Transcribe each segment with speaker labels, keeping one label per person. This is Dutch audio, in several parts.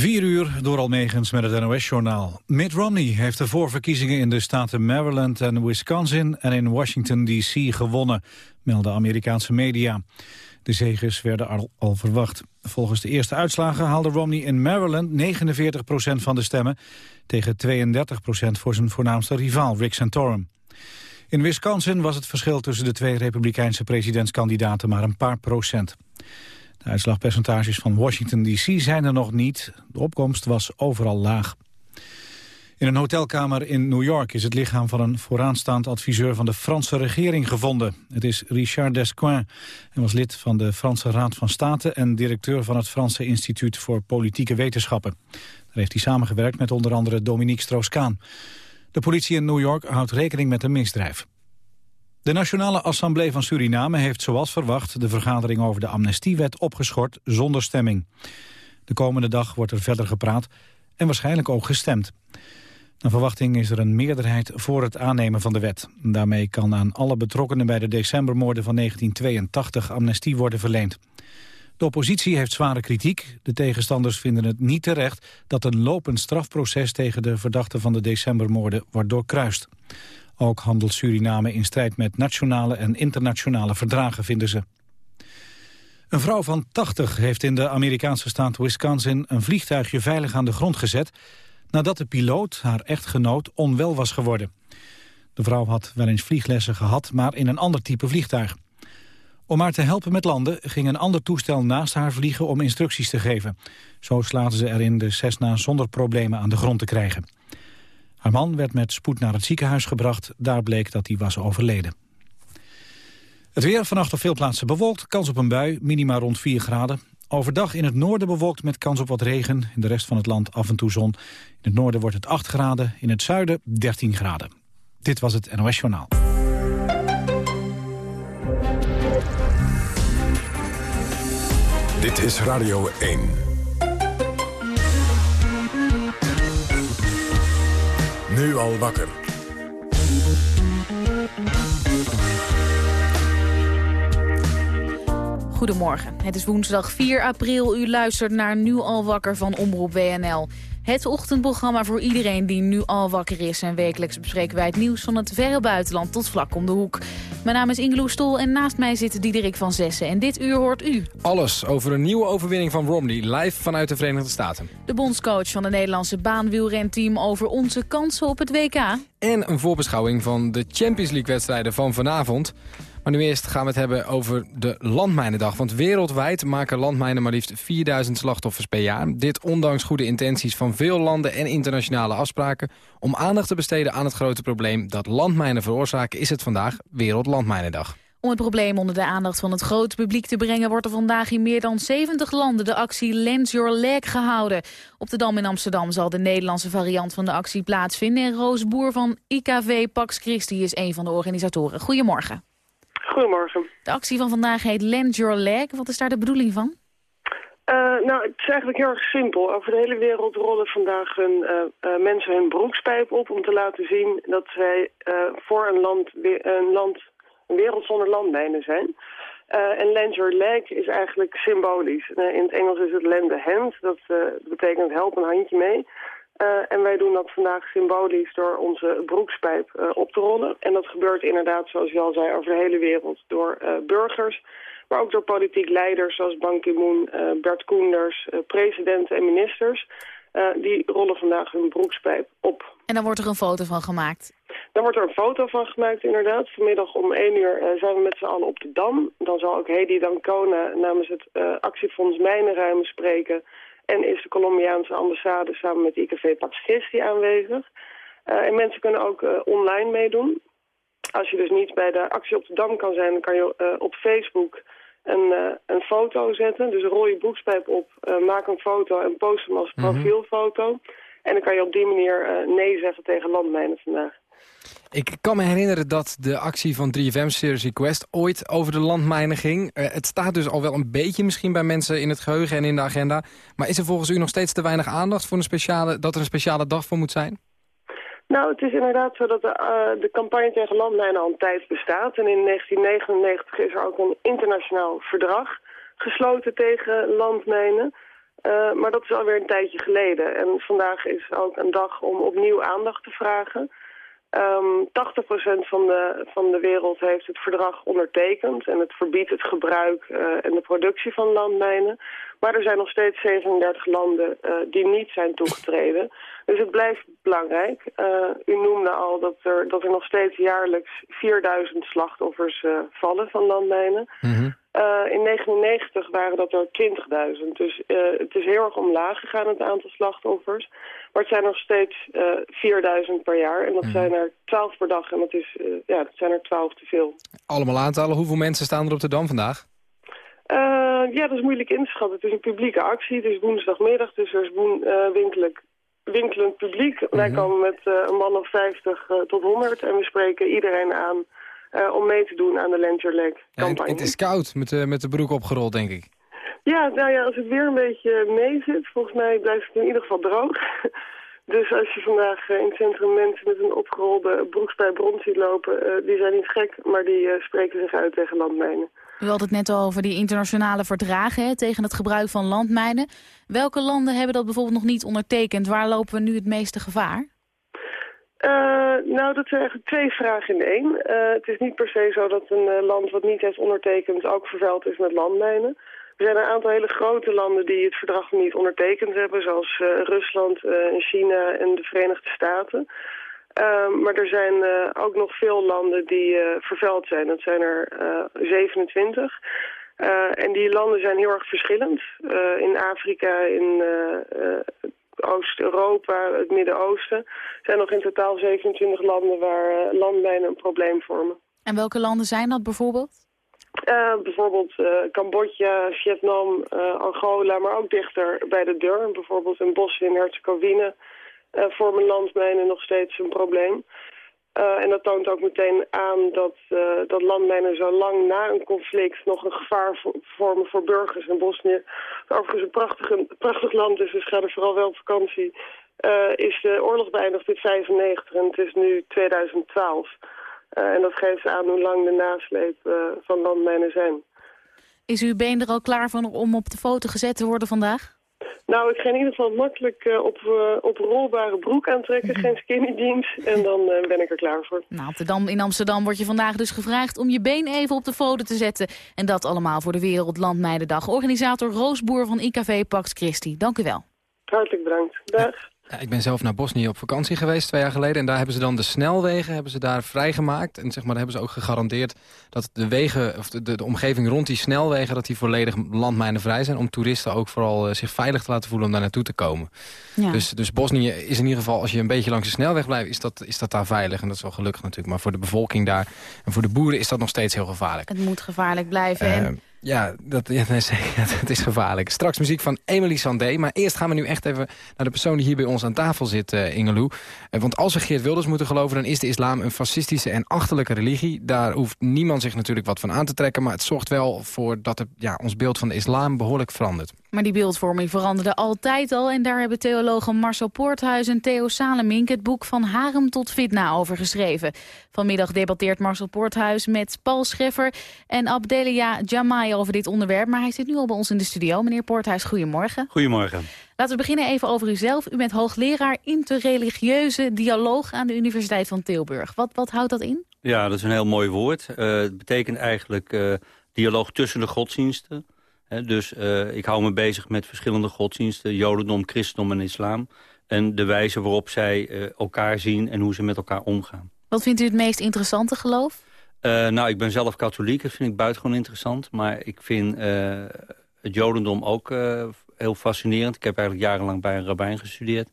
Speaker 1: Vier uur door Almegens met het NOS-journaal. Mitt Romney heeft de voorverkiezingen in de staten Maryland en Wisconsin... en in Washington D.C. gewonnen, melden Amerikaanse media. De zegers werden al, al, verwacht. Volgens de eerste uitslagen haalde Romney in Maryland 49% van de stemmen... tegen 32% voor zijn voornaamste rivaal, Rick Santorum. In Wisconsin was het verschil tussen de twee republikeinse presidentskandidaten maar een paar procent. De uitslagpercentages van Washington D.C. zijn er nog niet. De opkomst was overal laag. In een hotelkamer in New York is het lichaam van een vooraanstaand adviseur van de Franse regering gevonden. Het is Richard Descoings en was lid van de Franse Raad van State en directeur van het Franse Instituut voor Politieke Wetenschappen. Daar heeft hij samengewerkt met onder andere Dominique Strauss-Kaan. De politie in New York houdt rekening met een misdrijf. De Nationale Assemblée van Suriname heeft zoals verwacht de vergadering over de amnestiewet opgeschort zonder stemming. De komende dag wordt er verder gepraat en waarschijnlijk ook gestemd. Naar verwachting is er een meerderheid voor het aannemen van de wet. Daarmee kan aan alle betrokkenen bij de decembermoorden van 1982 amnestie worden verleend. De oppositie heeft zware kritiek. De tegenstanders vinden het niet terecht dat een lopend strafproces tegen de verdachten van de decembermoorden wordt doorkruist. Ook handelt Suriname in strijd met nationale en internationale verdragen, vinden ze. Een vrouw van 80 heeft in de Amerikaanse staat Wisconsin een vliegtuigje veilig aan de grond gezet nadat de piloot, haar echtgenoot, onwel was geworden. De vrouw had wel eens vlieglessen gehad, maar in een ander type vliegtuig. Om haar te helpen met landen ging een ander toestel naast haar vliegen om instructies te geven. Zo slaten ze erin de Cessna zonder problemen aan de grond te krijgen. Haar man werd met spoed naar het ziekenhuis gebracht. Daar bleek dat hij was overleden. Het weer vannacht op veel plaatsen bewolkt. Kans op een bui, minima rond 4 graden. Overdag in het noorden bewolkt met kans op wat regen. In de rest van het land af en toe zon. In het noorden wordt het 8 graden, in het zuiden 13 graden. Dit was het NOS Journaal.
Speaker 2: Dit is Radio 1. Nu al wakker.
Speaker 3: Goedemorgen, het is woensdag 4 april. U luistert naar Nu al wakker van Omroep WNL. Het ochtendprogramma voor iedereen die nu al wakker is. En wekelijks bespreken wij het nieuws van het verre buitenland tot vlak om de hoek. Mijn naam is Ingeloe Stol en naast mij zit Diederik van Zessen. En dit uur hoort u.
Speaker 4: Alles over een nieuwe overwinning van Romney, live vanuit de Verenigde Staten.
Speaker 3: De bondscoach van de Nederlandse baanwielrenteam over onze kansen op het WK.
Speaker 4: En een voorbeschouwing van de Champions League wedstrijden van vanavond. Maar nu eerst gaan we het hebben over de Landmijnendag. Want wereldwijd maken landmijnen maar liefst 4000 slachtoffers per jaar. Dit ondanks goede intenties van veel landen en internationale afspraken. Om aandacht te besteden aan het grote probleem dat landmijnen veroorzaken... is het vandaag Wereldlandmijnendag.
Speaker 3: Om het probleem onder de aandacht van het grote publiek te brengen... wordt er vandaag in meer dan 70 landen de actie Lend Your Leg gehouden. Op de Dam in Amsterdam zal de Nederlandse variant van de actie plaatsvinden. En Roos Boer van IKV Pax Christi is een van de organisatoren. Goedemorgen.
Speaker 5: Goedemorgen.
Speaker 3: De actie van vandaag heet Lend Your Leg. Wat is daar de bedoeling van?
Speaker 5: Uh, nou, het is eigenlijk heel erg simpel. Over de hele wereld rollen vandaag hun, uh, uh, mensen hun broekspijp op... om te laten zien dat zij voor een land, een land, een wereld zonder landmijnen zijn. en lend your leg is eigenlijk symbolisch. in het Engels is het lend a hand. Dat betekent help een handje mee. Uh, en wij doen dat vandaag symbolisch door onze broekspijp uh, op te rollen. En dat gebeurt inderdaad, zoals je al zei, over de hele wereld. Door uh, burgers, maar ook door politiek leiders zoals Ban Ki-moon, Bert Koenders, presidenten en ministers. die rollen vandaag hun broekspijp op.
Speaker 3: En dan wordt er een foto van gemaakt?
Speaker 5: Dan wordt er een foto van gemaakt, inderdaad. Vanmiddag om 1 uur zijn we met z'n allen op de Dam. Dan zal ook Hedy Dancona namens het actiefonds Mijnenruimen spreken... En is de Colombiaanse ambassade samen met IKV Pax Christi aanwezig. Uh, en mensen kunnen ook uh, online meedoen. Als je dus niet bij de actie op de Dam kan zijn, dan kan je uh, op Facebook een, een foto zetten. Dus rol je broekspijp op, maak een foto en post hem als mhm. profielfoto. En dan kan je op die manier nee zeggen tegen landmijnen vandaag.
Speaker 4: Ik kan me herinneren dat de actie van 3FM Serious Request ooit over de landmijnen ging. Uh, het staat dus al wel een beetje misschien bij mensen in het geheugen en in de agenda. Maar is er volgens u nog steeds te weinig aandacht voor een speciale, dat er een speciale dag voor moet zijn?
Speaker 5: Nou, het is inderdaad zo dat de, uh, de campagne tegen landmijnen al een tijd bestaat. En in 1999 is er ook een internationaal verdrag gesloten tegen landmijnen. maar dat is alweer een tijdje geleden. En vandaag is ook een dag om opnieuw aandacht te vragen. Um, 80% van de, van de wereld heeft het verdrag ondertekend en het verbiedt het gebruik uh, en de productie van landmijnen. Maar er zijn nog steeds 37 landen uh, die niet zijn toegetreden. Dus het blijft belangrijk. Uh, u noemde al dat er, dat er nog steeds jaarlijks 4000 slachtoffers vallen van landmijnen. Mm. Uh, in 1999 waren dat er 20.000. Dus uh, het is heel erg omlaag gegaan, het aantal slachtoffers. Maar het zijn nog steeds uh, 4.000 per jaar. En dat mm. zijn er 12 per dag. En dat, is, ja, dat zijn er 12 te veel.
Speaker 4: Allemaal aantallen. Hoeveel mensen staan er op de Dam vandaag?
Speaker 5: ja, dat is moeilijk in te schatten. Het is een publieke actie. Het is woensdagmiddag, dus er is woen, winkelend, winkelend publiek. Mm -hmm. Wij komen met een man of 50 tot 100 en we spreken iedereen aan uh, om mee te doen aan de Lantern campagne.
Speaker 4: Ja, het is koud met de, met de broek opgerold, denk ik.
Speaker 5: Ja, nou ja, als het weer een beetje mee zit, volgens mij blijft het in ieder geval droog. Dus als je vandaag uh, in het centrum mensen met een opgerolde broekspijp rond ziet lopen, uh, die zijn niet gek, maar die spreken zich uit tegen landmijnen.
Speaker 3: U had het net al over die internationale verdragen hè, tegen het gebruik van landmijnen. Welke landen hebben dat bijvoorbeeld nog niet ondertekend? Waar lopen we nu het meeste gevaar?
Speaker 5: Uh, nou, dat zijn eigenlijk twee vragen in één. Uh, het is niet per se zo dat een uh, land wat niet heeft ondertekend ook vervuild is met landmijnen. Er zijn een aantal hele grote landen die het verdrag niet ondertekend hebben, zoals Rusland, China en de Verenigde Staten. maar er zijn ook nog veel landen die vervuild zijn. Dat zijn er 27. en die landen zijn heel erg verschillend. in Afrika, in Oost-Europa, het Midden-Oosten... zijn nog in totaal 27 landen waar uh, landmijnen een probleem vormen.
Speaker 3: En welke landen zijn dat bijvoorbeeld?
Speaker 5: Uh, bijvoorbeeld uh, Cambodja, Vietnam, Angola, maar ook dichter bij de deur. Bijvoorbeeld in Bosnië en Herzegovina vormen landmijnen nog steeds een probleem. Uh, en dat toont ook meteen aan dat, uh, dat landmijnen zo lang na een conflict nog een gevaar vormen voor burgers in Bosnië. Overigens een prachtig, prachtig land is, dus ga er vooral wel op vakantie. Uh, is de oorlog beëindigd in 95 en het is nu 2012. en dat geeft aan hoe lang de nasleep van landmijnen zijn.
Speaker 3: Is uw been er al klaar van om op de foto gezet te worden vandaag?
Speaker 5: Nou, ik ga in ieder geval makkelijk uh, op, uh, op rolbare broek aantrekken, geen skinny jeans. En dan uh, ben ik er klaar voor.
Speaker 3: Nou, Amsterdam, in Amsterdam wordt je vandaag dus gevraagd om je been even op de foto te zetten. En dat allemaal voor de Wereldlandmeidendag. Organisator Roosboer van IKV Pax Christi. Dank u wel.
Speaker 5: Hartelijk bedankt. Dag.
Speaker 4: Ja, ik ben zelf naar Bosnië op vakantie geweest twee jaar geleden. En daar hebben ze dan de snelwegen hebben ze daar vrijgemaakt. En zeg maar, hebben ze ook gegarandeerd dat de wegen, of de, de, omgeving rond die snelwegen... dat die volledig landmijnenvrij zijn. Om toeristen ook vooral uh, zich veilig te laten voelen om daar naartoe te komen. Ja. Dus, dus Bosnië is in ieder geval, als je een beetje langs de snelweg blijft... Is dat, is dat daar veilig. En dat is wel gelukkig natuurlijk. Maar voor de bevolking daar en voor de boeren is dat nog steeds heel gevaarlijk.
Speaker 3: Het moet gevaarlijk blijven. Uh, en
Speaker 4: ja, dat, ja, is gevaarlijk. Straks muziek van Emily Sandé. Maar eerst gaan we nu echt even naar de persoon die hier bij ons aan tafel zit, uh, Ingeloe. Uh, want als we Geert Wilders moeten geloven... dan is de islam een fascistische en achterlijke religie. Daar hoeft niemand zich natuurlijk wat van aan te trekken... maar het zorgt wel voor dat het, ja, ons beeld van de islam behoorlijk verandert.
Speaker 3: Maar die beeldvorming veranderde altijd al... en daar hebben theologen Marcel Poorthuis en Theo Salemink... het boek Van Harem tot Fitna over geschreven. Vanmiddag debatteert Marcel Poorthuis met Paul Scheffer... en Abdelia Jamai over dit onderwerp. Maar hij zit nu al bij ons in de studio. Meneer Poorthuis, goedemorgen.
Speaker 6: Goedemorgen.
Speaker 3: Laten we beginnen even over uzelf. U bent hoogleraar interreligieuze dialoog aan de Universiteit van Tilburg. Wat, wat houdt dat in?
Speaker 6: Ja, dat is een heel mooi woord. Uh, het betekent eigenlijk uh, dialoog tussen de godsdiensten dus uh, ik hou me bezig met verschillende godsdiensten, jodendom, christendom en islam. En de wijze waarop zij uh, elkaar zien en hoe ze met elkaar omgaan.
Speaker 3: Wat vindt u het meest interessante geloof?
Speaker 6: Uh, nou, ik ben zelf katholiek, dat vind ik buitengewoon interessant. Maar ik vind het jodendom ook heel fascinerend. Ik heb eigenlijk jarenlang bij een rabbijn gestudeerd.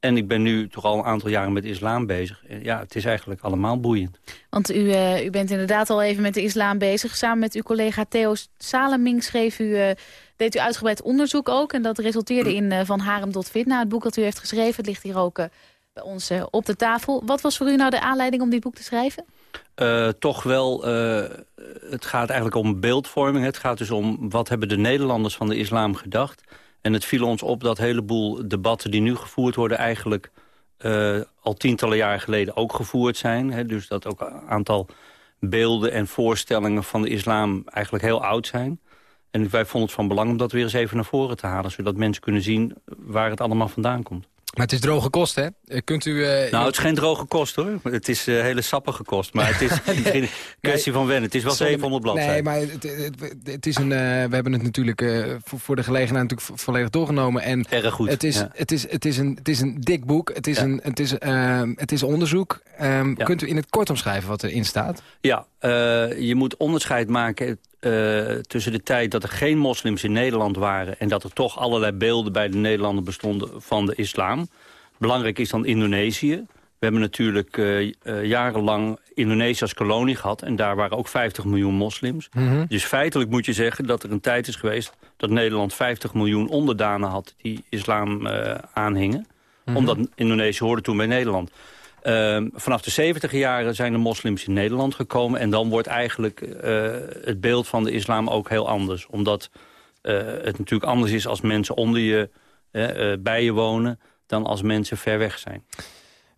Speaker 6: En ik ben nu toch al een aantal jaren met islam bezig. Ja, het is eigenlijk allemaal boeiend.
Speaker 3: Want u, uh, u bent inderdaad al even met de islam bezig. Samen met uw collega Theo Saleming schreef u, uh, deed u uitgebreid onderzoek ook. En dat resulteerde in uh, Van Harem tot Fitna. Het boek dat u heeft geschreven, het ligt hier ook bij ons op de tafel. Wat was voor u nou de aanleiding om dit boek te schrijven?
Speaker 6: toch wel, het gaat eigenlijk om beeldvorming. Het gaat dus om wat hebben de Nederlanders van de islam gedacht... En het viel ons op dat een heleboel debatten die nu gevoerd worden... eigenlijk uh, al tientallen jaren geleden ook gevoerd zijn. Hè? Dus dat ook een aantal beelden en voorstellingen van de islam eigenlijk heel oud zijn. En wij vonden het van belang om dat weer eens even naar voren te halen... zodat mensen kunnen zien waar het allemaal vandaan komt.
Speaker 4: Maar het is droge kost, hè? Eh, kunt u... Uh,
Speaker 6: nou, het is geen droge kost, hoor. Het is uh, hele sappige kost. Maar het is geen kwestie van wennen. Het is wel 700 bladzijden.
Speaker 4: Nee, maar het, het, het is een... Uh, we hebben het natuurlijk voor, voor, de gelegenheid natuurlijk volledig doorgenomen. En
Speaker 6: Erg goed.
Speaker 4: Het is,
Speaker 6: ja.
Speaker 4: het is, het is, een, het is een dik boek. Het is, ja. een, het is, het is onderzoek. Um, ja. Kunt u in het kort omschrijven wat erin staat?
Speaker 6: Ja, je moet onderscheid maken uh, tussen de tijd dat er geen moslims in Nederland waren... en dat er toch allerlei beelden bij de Nederlanders bestonden van de islam. Belangrijk is dan Indonesië. We hebben natuurlijk uh, jarenlang Indonesië als kolonie gehad... en daar waren ook 50 miljoen moslims.
Speaker 4: Mm -hmm.
Speaker 6: Dus feitelijk moet je zeggen dat er een tijd is geweest... dat Nederland 50 miljoen onderdanen had die islam aanhingen. Mm
Speaker 4: Mhm.
Speaker 6: -hmm. Omdat Indonesië hoorde toen bij Nederland. Uh, vanaf de 70 jaren zijn de moslims in Nederland gekomen... en dan wordt eigenlijk uh, het beeld van de islam ook heel anders. Omdat uh, het natuurlijk anders is als mensen onder je, uh, bij je wonen... dan als mensen ver weg zijn.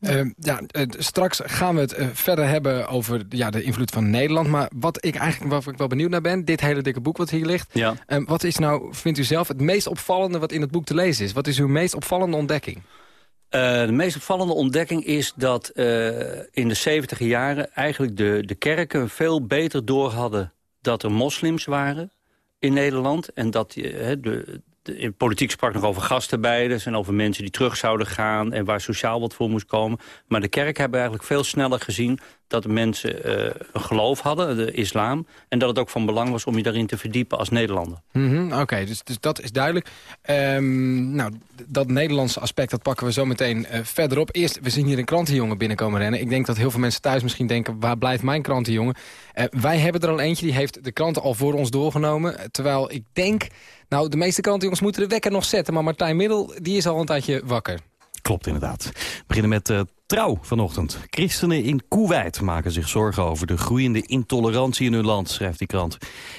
Speaker 4: Uh, ja, uh, straks gaan we het uh, verder hebben over ja, de invloed van Nederland. Maar wat ik eigenlijk wat ik wel benieuwd naar ben... dit hele dikke boek wat hier ligt...
Speaker 6: Ja.
Speaker 4: wat is nou, vindt u zelf, het meest opvallende wat in het boek te lezen is? Wat is uw meest opvallende ontdekking?
Speaker 6: Uh, de meest opvallende ontdekking is dat uh, in de 70 jaren... eigenlijk de, de kerken veel beter door hadden dat er moslims waren in Nederland. En dat uh, de, in politiek sprak nog over gastenbeiders... en over mensen die terug zouden gaan en waar sociaal wat voor moest komen. Maar de kerk hebben eigenlijk veel sneller gezien dat mensen uh, een geloof hadden, de islam... en dat het ook van belang was om je daarin te verdiepen als Nederlander.
Speaker 4: Mm -hmm, Oké, dus, dus dat is duidelijk. Um, nou, dat Nederlandse aspect, dat pakken we zo meteen uh, verder op. Eerst, we zien hier een krantenjongen binnenkomen rennen. Ik denk dat heel veel mensen thuis misschien denken... waar blijft mijn krantenjongen? Uh, wij hebben er al eentje, die heeft de kranten al voor ons doorgenomen. Terwijl ik denk... Nou, de meeste krantenjongens moeten de wekker nog zetten... maar Martijn Middel, die is al een tijdje wakker.
Speaker 7: Klopt inderdaad. We beginnen met uh, Trouw vanochtend. Christenen in Koeweit maken zich zorgen over de groeiende intolerantie in hun land, schrijft die krant.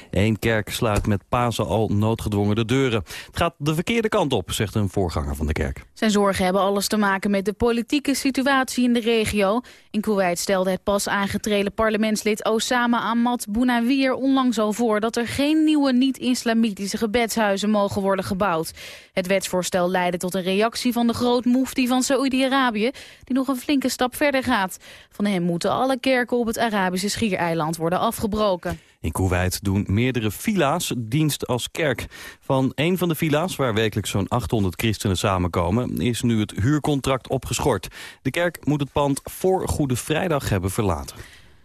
Speaker 7: Eén kerk sluit met Pasen al noodgedwongen de deuren. Het gaat de verkeerde kant op, zegt een voorganger van de kerk.
Speaker 3: Zijn zorgen hebben alles te maken met de politieke situatie in de regio. In Koeweit stelde het pas aangetreden parlementslid Osama Ahmad Bounawir onlangs al voor dat er geen nieuwe niet-islamitische gebedshuizen mogen worden gebouwd. Het wetsvoorstel leidde tot een reactie van de grootmoefti van Saoedi-Arabië, die nog een flinke stap verder gaat. Van hem moeten alle kerken op het Arabische schiereiland worden afgebroken.
Speaker 7: In Koeweit doen meerdere villa's dienst als kerk. Van een van de villa's, waar wekelijks zo'n 800 christenen samenkomen... is nu het huurcontract opgeschort. De kerk moet het pand voor Goede Vrijdag hebben verlaten.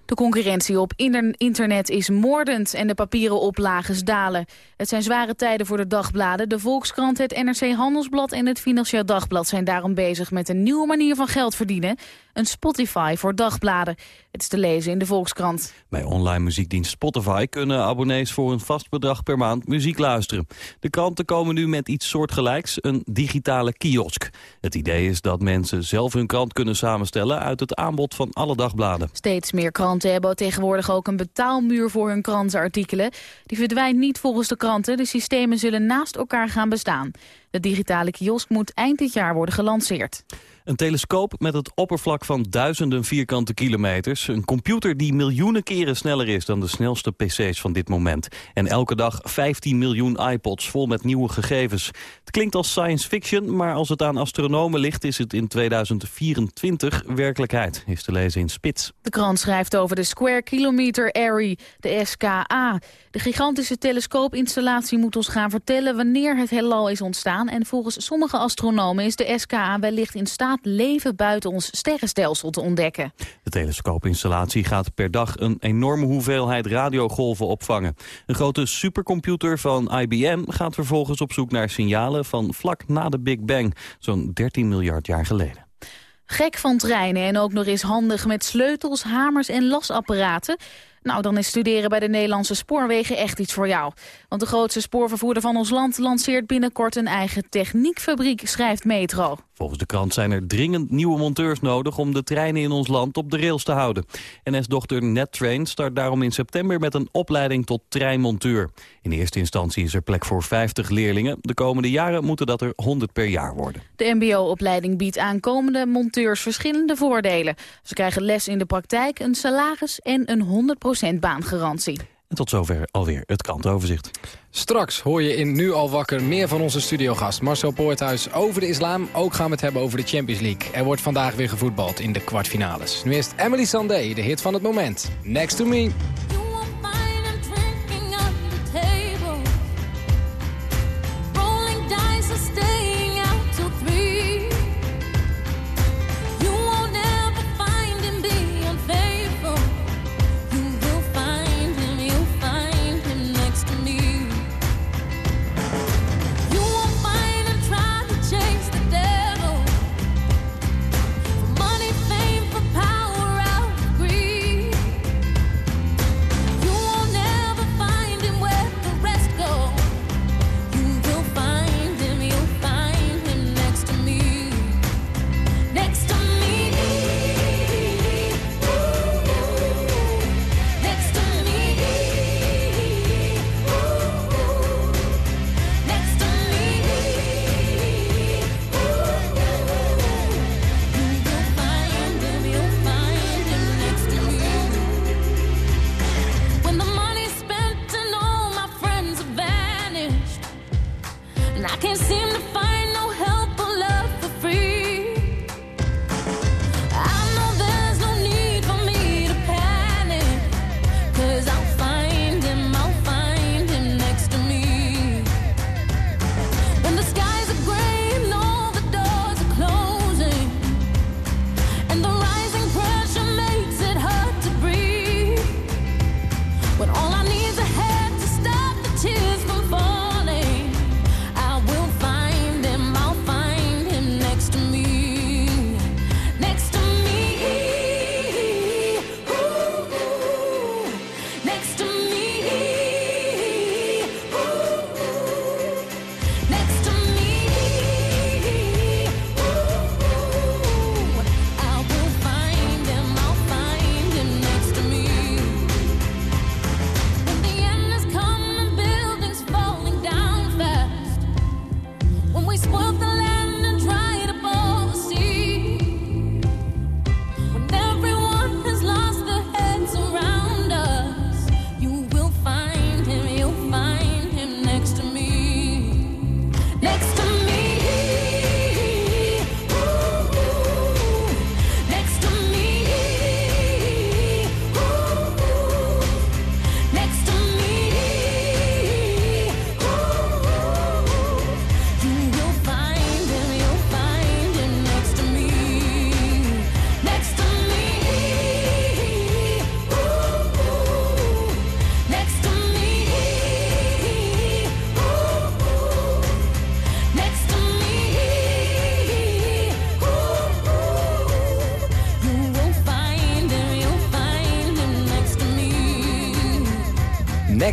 Speaker 3: De concurrentie op internet is moordend en de papieren oplages dalen. Het zijn zware tijden voor de dagbladen. De Volkskrant, het NRC Handelsblad en het Financieel Dagblad zijn daarom bezig met een nieuwe manier van geld verdienen. Een Spotify voor dagbladen. Het is te lezen in de Volkskrant.
Speaker 7: Bij online muziekdienst Spotify kunnen abonnees voor een vast bedrag per maand muziek luisteren. De kranten komen nu met iets soortgelijks, een digitale kiosk. Het idee is dat mensen zelf hun krant kunnen samenstellen uit het aanbod van alle dagbladen.
Speaker 3: Steeds meer kranten hebben tegenwoordig ook een betaalmuur voor hun krantenartikelen. Die verdwijnt niet volgens de kranten. De systemen zullen naast elkaar gaan bestaan. De digitale kiosk moet eind dit jaar worden gelanceerd.
Speaker 7: Een telescoop met het oppervlak van duizenden vierkante kilometers. Een computer die miljoenen keren sneller is dan de snelste pc's van dit moment. En elke dag 15 miljoen iPods vol met nieuwe gegevens. Het klinkt als science fiction, maar als het aan astronomen ligt... is het in 2024 werkelijkheid, is te lezen in Spits.
Speaker 3: De krant schrijft over de Square Kilometer Array, de SKA. De gigantische telescoopinstallatie moet ons gaan vertellen... wanneer het heelal is ontstaan. En volgens sommige astronomen is de SKA wellicht in staat leven buiten ons sterrenstelsel te ontdekken.
Speaker 7: De telescoopinstallatie gaat per dag een enorme hoeveelheid radiogolven opvangen. Een grote supercomputer van IBM gaat vervolgens op zoek naar signalen van vlak na de Big Bang, zo'n 13 miljard jaar geleden.
Speaker 3: Gek van treinen en ook nog eens handig met sleutels, hamers en lasapparaten. Nou, dan is studeren bij de Nederlandse spoorwegen echt iets voor jou. Want de grootste spoorvervoerder van ons land lanceert binnenkort een eigen techniekfabriek, schrijft Metro.
Speaker 7: Volgens de krant zijn er dringend nieuwe monteurs nodig om de treinen in ons land op de rails te houden. NS-dochter NetTrain start daarom in september met een opleiding tot treinmonteur. In eerste instantie is er plek voor 50 leerlingen. De komende jaren moeten dat er 100 per jaar worden.
Speaker 3: De mbo-opleiding biedt aankomende monteurs verschillende voordelen. Ze krijgen les in de praktijk, een salaris en een 100% baangarantie.
Speaker 7: En tot zover alweer het krantoverzicht.
Speaker 8: Straks hoor je in Nu al wakker meer van onze studiogast Marcel Poorthuis over de islam. Ook gaan we het hebben over de Champions League. Er wordt vandaag weer gevoetbald in de kwartfinales. Nu is Emily Sandé, de hit van het moment. Next to me.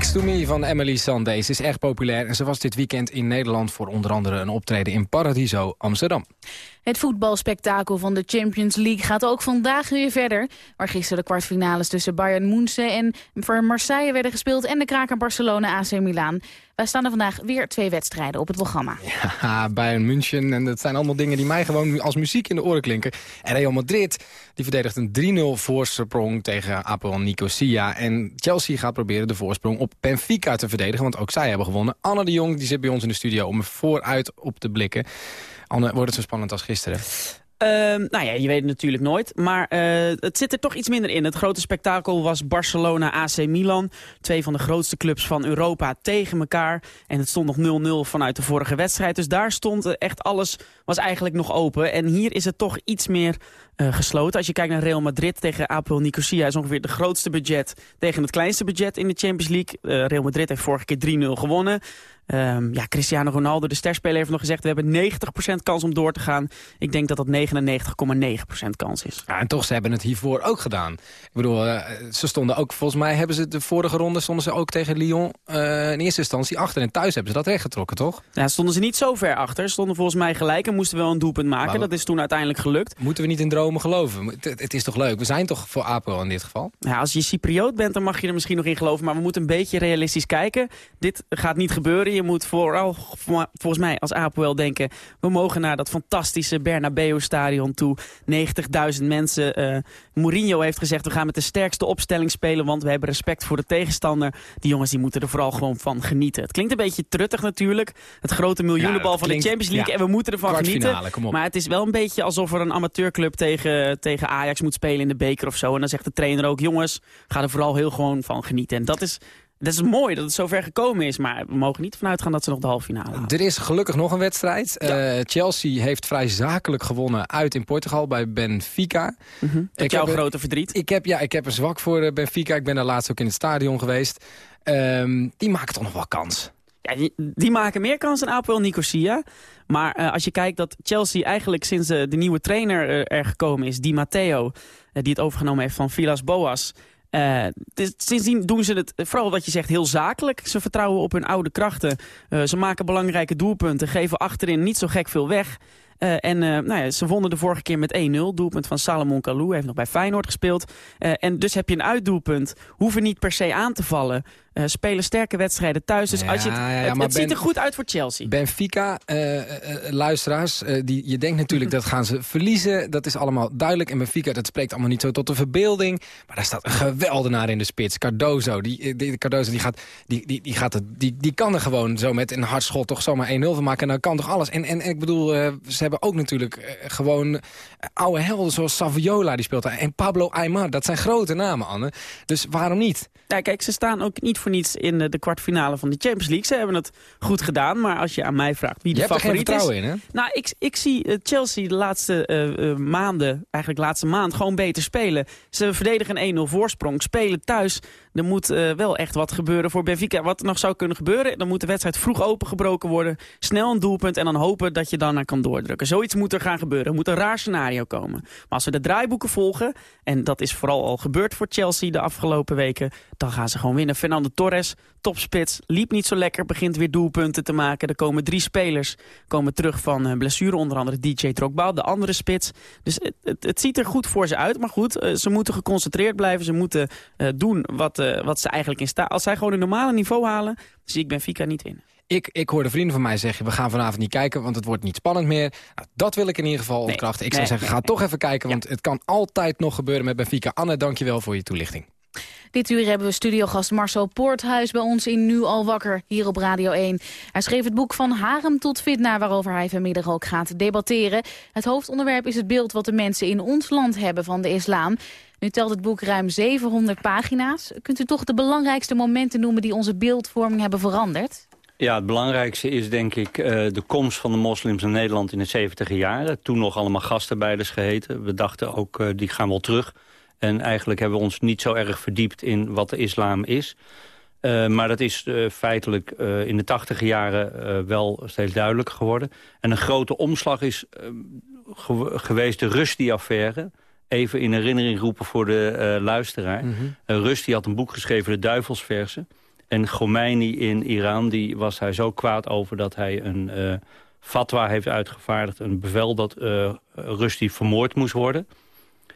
Speaker 8: Next to Me van Emily Sandé. Ze is erg populair en ze was dit weekend in Nederland... voor onder andere een optreden in Paradiso Amsterdam.
Speaker 3: Het voetbalspektakel van de Champions League gaat ook vandaag weer verder. Waar gisteren de kwartfinales tussen Bayern München en Marseille werden gespeeld... en de kraker Barcelona AC Milan. Wij staan er vandaag weer twee wedstrijden op het programma.
Speaker 8: Ja, Bayern München. En dat zijn allemaal dingen die mij gewoon als muziek in de oren klinken. En Real Madrid die verdedigt een 3-0 voorsprong tegen Apel Nicosia. En Chelsea gaat proberen de voorsprong op Benfica te verdedigen. Want ook zij hebben gewonnen. Anne de Jong die zit bij ons in de studio om vooruit op te blikken. Wordt het zo spannend als gisteren?
Speaker 9: Ehm, nou ja, je weet het natuurlijk nooit. Maar uh, het zit er toch iets minder in. Het grote spektakel was Barcelona-AC Milan. Twee van de grootste clubs van Europa tegen elkaar. En het stond nog 0-0 vanuit de vorige wedstrijd. Dus daar stond echt alles, was eigenlijk nog open. En hier is het toch iets meer uh, gesloten. Als je kijkt naar Real Madrid tegen Apel Nicosia... is ongeveer de grootste budget tegen het kleinste budget in de Champions League. Uh, Real Madrid heeft vorige keer 3-0 gewonnen. Um, ja, Cristiano Ronaldo, de sterspeler, heeft nog gezegd... we hebben 90% kans om door te gaan. Ik denk dat dat 99,9% kans is.
Speaker 8: Ja, en toch, ze hebben het hiervoor ook gedaan. Ik bedoel, uh, ze stonden ook... Volgens mij hebben ze de vorige ronde stonden ze ook tegen Lyon... Uh, in eerste instantie achter. En thuis hebben ze dat rechtgetrokken, toch?
Speaker 9: Ja, stonden ze niet zo ver achter. Stonden volgens mij gelijk en moesten wel een doelpunt maken. Maar, dat is toen uiteindelijk gelukt.
Speaker 8: Moeten we niet in dromen geloven? Het, het, is toch leuk? We zijn toch voor Apel in dit geval?
Speaker 9: Ja, als je Cypriot bent, dan mag je er misschien nog in geloven. Maar we moeten een beetje realistisch kijken. Dit gaat niet gebeuren Je moet vooral volgens mij als APOL denken... we mogen naar dat fantastische Bernabeu-stadion toe. 90.000 mensen. Uh, Mourinho heeft gezegd we gaan met de sterkste opstelling spelen... want we hebben respect voor de tegenstander. Die jongens die moeten er vooral gewoon van genieten. Het klinkt een beetje truttig natuurlijk. Het grote miljoenenbal van de Champions League. En we moeten ervan genieten. Maar het is wel een beetje alsof er een amateurclub tegen, tegen Ajax moet spelen in de beker of zo. En dan zegt de trainer ook, jongens, ga er vooral heel gewoon van genieten. En dat is, dat is mooi dat het zover gekomen is, maar we mogen niet vanuit gaan dat ze nog de halve finale halen.
Speaker 4: Er is gelukkig nog een wedstrijd. Eh, Chelsea heeft vrij zakelijk gewonnen uit in Portugal bij Benfica.
Speaker 9: Mm -hmm. ik jouw grote verdriet?
Speaker 4: Ik heb, ja, ik heb een zwak voor eh, Benfica. Ik ben daar laatst ook in het stadion geweest. Um, die maken toch nog wel kans.
Speaker 9: Ja, die, maken meer kans dan APL Nicosia. Maar uh, als je kijkt dat Chelsea eigenlijk sinds de, de nieuwe trainer uh, er gekomen is... Di Matteo, die het overgenomen heeft van Vilas Boas... Sindsdien doen ze het, vooral wat je zegt, heel zakelijk. Ze vertrouwen op hun oude krachten. ze maken belangrijke doelpunten, geven achterin niet zo gek veel weg. En nou ja, ze wonnen de vorige keer met 1-0. Doelpunt van Salomon Kalou. Heeft nog bij Feyenoord gespeeld. En dus heb je een uitdoelpunt. Hoeven niet per se aan te vallen. Uh, spelen sterke wedstrijden thuis. Dus
Speaker 4: ja,
Speaker 9: als je het,
Speaker 4: ja, ja,
Speaker 9: het, het ziet er goed uit voor Chelsea.
Speaker 4: Benfica, uh, uh, luisteraars, die, je denkt natuurlijk dat gaan ze verliezen. Dat is allemaal duidelijk. En Benfica, dat spreekt allemaal niet zo tot de verbeelding. Maar daar staat een geweldenaar in de spits. Cardozo, die, die, Cardozo, die, gaat, die, die, die, gaat het, die, die kan er gewoon zo met een hardschot toch zomaar 1-0 van maken. En dan kan toch alles. En, en, ik bedoel, ze hebben ook natuurlijk gewoon oude helden zoals Saviola, die speelt daar. En Pablo Aymar, dat zijn grote namen, Anne. Dus waarom niet?
Speaker 9: Ja, kijk, ze staan ook niet voor niets in de kwartfinale van de Champions League. Ze hebben het goed gedaan, maar als je aan mij vraagt wie de favoriet
Speaker 4: is...
Speaker 9: in,
Speaker 4: hè?
Speaker 9: Nou, ik, ik zie Chelsea de laatste uh, maanden, eigenlijk laatste maand, gewoon beter spelen. Ze verdedigen een 1-0 voorsprong, spelen thuis. Er moet uh, wel echt wat gebeuren voor Benfica. Wat nog zou kunnen gebeuren, dan moet de wedstrijd vroeg opengebroken worden. Snel een doelpunt en dan hopen dat je dan kan doordrukken. Zoiets moet er gaan gebeuren. Er moet een raar scenario komen. Maar als we de draaiboeken volgen, en dat is vooral al gebeurd voor Chelsea de afgelopen weken, dan gaan ze gewoon winnen. Fernando Torres, topspits, liep niet zo lekker, begint weer doelpunten te maken. Er komen drie spelers komen terug van uh, blessure, onder andere DJ Drogba, de andere spits. Dus het, het, het, ziet er goed voor ze uit, maar goed, uh, ze moeten geconcentreerd blijven. Ze moeten uh, doen wat, wat ze eigenlijk in staan. Als zij gewoon een normale niveau halen, zie ik Benfica niet winnen.
Speaker 4: Ik, ik hoorde vrienden van mij zeggen, we gaan vanavond niet kijken, want het wordt niet spannend meer. Nou, dat wil ik in ieder geval nee, ontkrachten. Ik nee, zou zeggen, ga toch even kijken, want ja. het kan altijd nog gebeuren met Benfica. Anne, dankjewel voor je toelichting.
Speaker 3: Dit uur hebben we studiogast Marcel Poorthuis bij ons in Nu al wakker, hier op Radio 1. Hij schreef het boek Van Harem tot Fitna, waarover hij vanmiddag ook gaat debatteren. Het hoofdonderwerp is het beeld wat de mensen in ons land hebben van de islam. Nu telt het boek ruim 700 pagina's. Kunt u toch de belangrijkste momenten noemen die onze beeldvorming hebben veranderd?
Speaker 6: Ja, het belangrijkste is denk ik uh, de komst van de moslims in Nederland in de 70 jaren. Toen nog allemaal gastenbeiders geheten. We dachten ook, uh, die gaan wel terug. En eigenlijk hebben we ons niet zo erg verdiept in wat de islam is. Uh, maar dat is uh, feitelijk uh, in de tachtige jaren wel steeds duidelijker geworden. En een grote omslag is ge geweest de Rusty-affaire. Even in herinnering roepen voor de luisteraar. Mm -hmm. Had een boek geschreven, De Duivelsversen. En Khomeini in Iran, die was hij zo kwaad over... dat hij een fatwa heeft uitgevaardigd. Een bevel dat Rusty vermoord moest worden...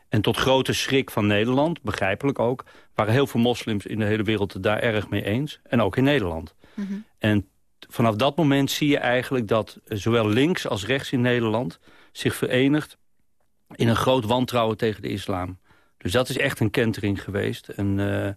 Speaker 6: En tot grote schrik van Nederland, begrijpelijk ook... waren heel veel moslims in de hele wereld het daar erg mee eens. En ook in Nederland. Mm -hmm. En vanaf dat moment zie je eigenlijk dat zowel links als rechts in Nederland... zich verenigt in een groot wantrouwen tegen de islam. Dus dat is echt een kentering geweest. En uh,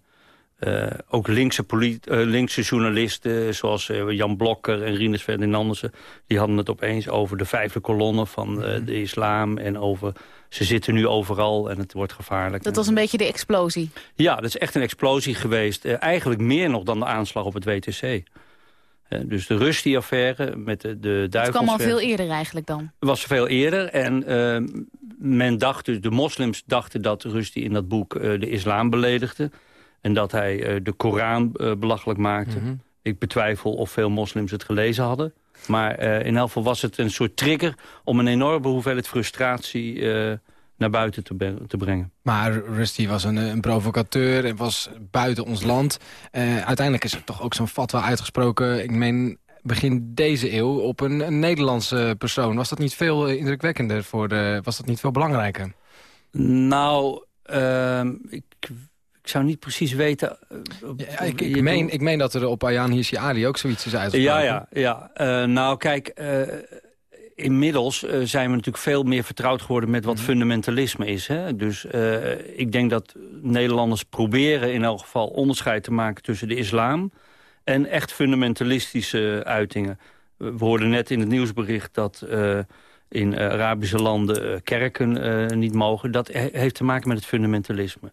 Speaker 6: uh, ook linkse, uh, linkse journalisten zoals Jan Blokker en Rinus Ferdinandersen... die hadden het opeens over de vijfde kolonne van de islam... en over ze zitten nu overal en het wordt gevaarlijk.
Speaker 3: Dat was een beetje de explosie?
Speaker 6: Ja, dat is echt een explosie geweest. Uh, eigenlijk meer nog dan de aanslag op het WTC. Uh, dus de Rusty-affaire met de, de duivels... Het
Speaker 3: kwam al veel eerder eigenlijk dan?
Speaker 6: Het was veel eerder en uh, men dacht dus, de moslims dachten dat Rusty in dat boek de islam beledigde. En dat hij de Koran belachelijk maakte. Mm -hmm. Ik betwijfel of veel moslims het gelezen hadden. Maar uh, in elk geval was het een soort trigger om een enorme hoeveelheid frustratie uh, naar buiten te, te, brengen.
Speaker 4: Maar Rusty was een, een provocateur en was buiten ons land. Uh, uiteindelijk is er toch ook zo'n fatwa uitgesproken, ik meen begin deze eeuw, op een, een Nederlandse persoon. Was dat niet veel indrukwekkender? Voor de, was dat niet veel belangrijker?
Speaker 6: Nou, ik zou niet precies weten...
Speaker 4: Ja, ik, ik, meen, ik meen dat er op Ayaan Hirsi Ali ook zoiets is
Speaker 6: uitgesproken. Ja, ja, ja. nou, kijk inmiddels uh, zijn we natuurlijk veel meer vertrouwd geworden met wat mhm. fundamentalisme is. Hè? Dus ik denk dat Nederlanders proberen in elk geval onderscheid te maken tussen de islam en echt fundamentalistische uitingen. We hoorden net in het nieuwsbericht dat in Arabische landen kerken niet mogen. Dat heeft te maken met het fundamentalisme.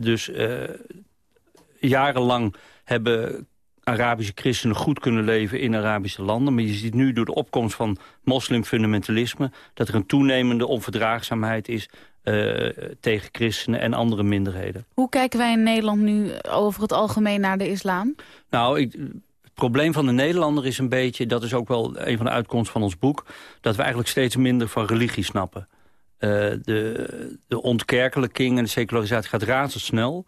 Speaker 6: Dus jarenlang hebben Arabische christenen goed kunnen leven in Arabische landen. Maar je ziet nu door de opkomst van moslimfundamentalisme... dat er een toenemende onverdraagzaamheid is uh, tegen christenen en andere minderheden.
Speaker 3: Hoe kijken wij in Nederland nu over het algemeen naar de islam?
Speaker 6: Nou, ik, het probleem van de Nederlander is een beetje... dat is ook wel een van de uitkomsten van ons boek... dat we eigenlijk steeds minder van religie snappen. Uh, de, de ontkerkelijking en de secularisatie gaat razendsnel.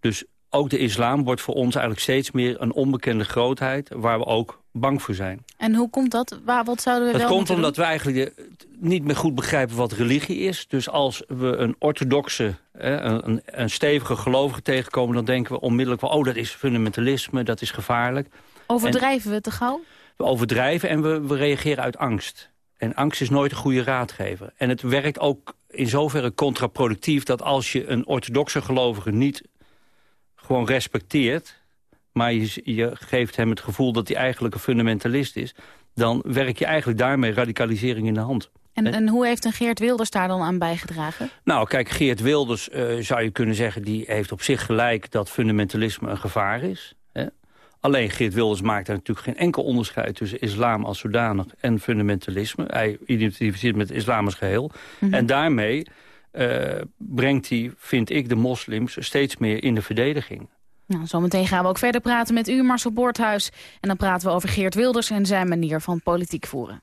Speaker 6: Dus ook de islam wordt voor ons eigenlijk steeds meer een onbekende grootheid... waar we ook bang voor zijn.
Speaker 3: En hoe komt dat? Waar, wat zouden we
Speaker 6: dat komt omdat we eigenlijk niet meer goed begrijpen wat religie is. Dus als we een orthodoxe, een, een stevige gelovige tegenkomen... dan denken we onmiddellijk van, oh, dat is fundamentalisme, dat is gevaarlijk.
Speaker 3: Overdrijven we te gauw?
Speaker 6: We overdrijven en we, we reageren uit angst. En angst is nooit een goede raadgever. En het werkt ook in zoverre contraproductief... dat als je een orthodoxe gelovige niet gewoon respecteert... maar je, je geeft hem het gevoel dat hij eigenlijk een fundamentalist is... dan werk je eigenlijk daarmee radicalisering in de hand.
Speaker 3: En, en, hoe heeft een Geert Wilders daar dan aan bijgedragen?
Speaker 6: Nou, kijk, Geert Wilders uh, zou je kunnen zeggen... die heeft op zich gelijk dat fundamentalisme een gevaar is. Alleen Geert Wilders maakt daar natuurlijk geen enkel onderscheid... tussen islam als zodanig en fundamentalisme. Hij identificeert met islam als geheel. Mhm. En daarmee uh, brengt hij, vind ik, de moslims steeds meer in de verdediging.
Speaker 3: Nou, zometeen gaan we ook verder praten met u, Marcel Boorthuis. En dan praten we over Geert Wilders en zijn manier van politiek voeren.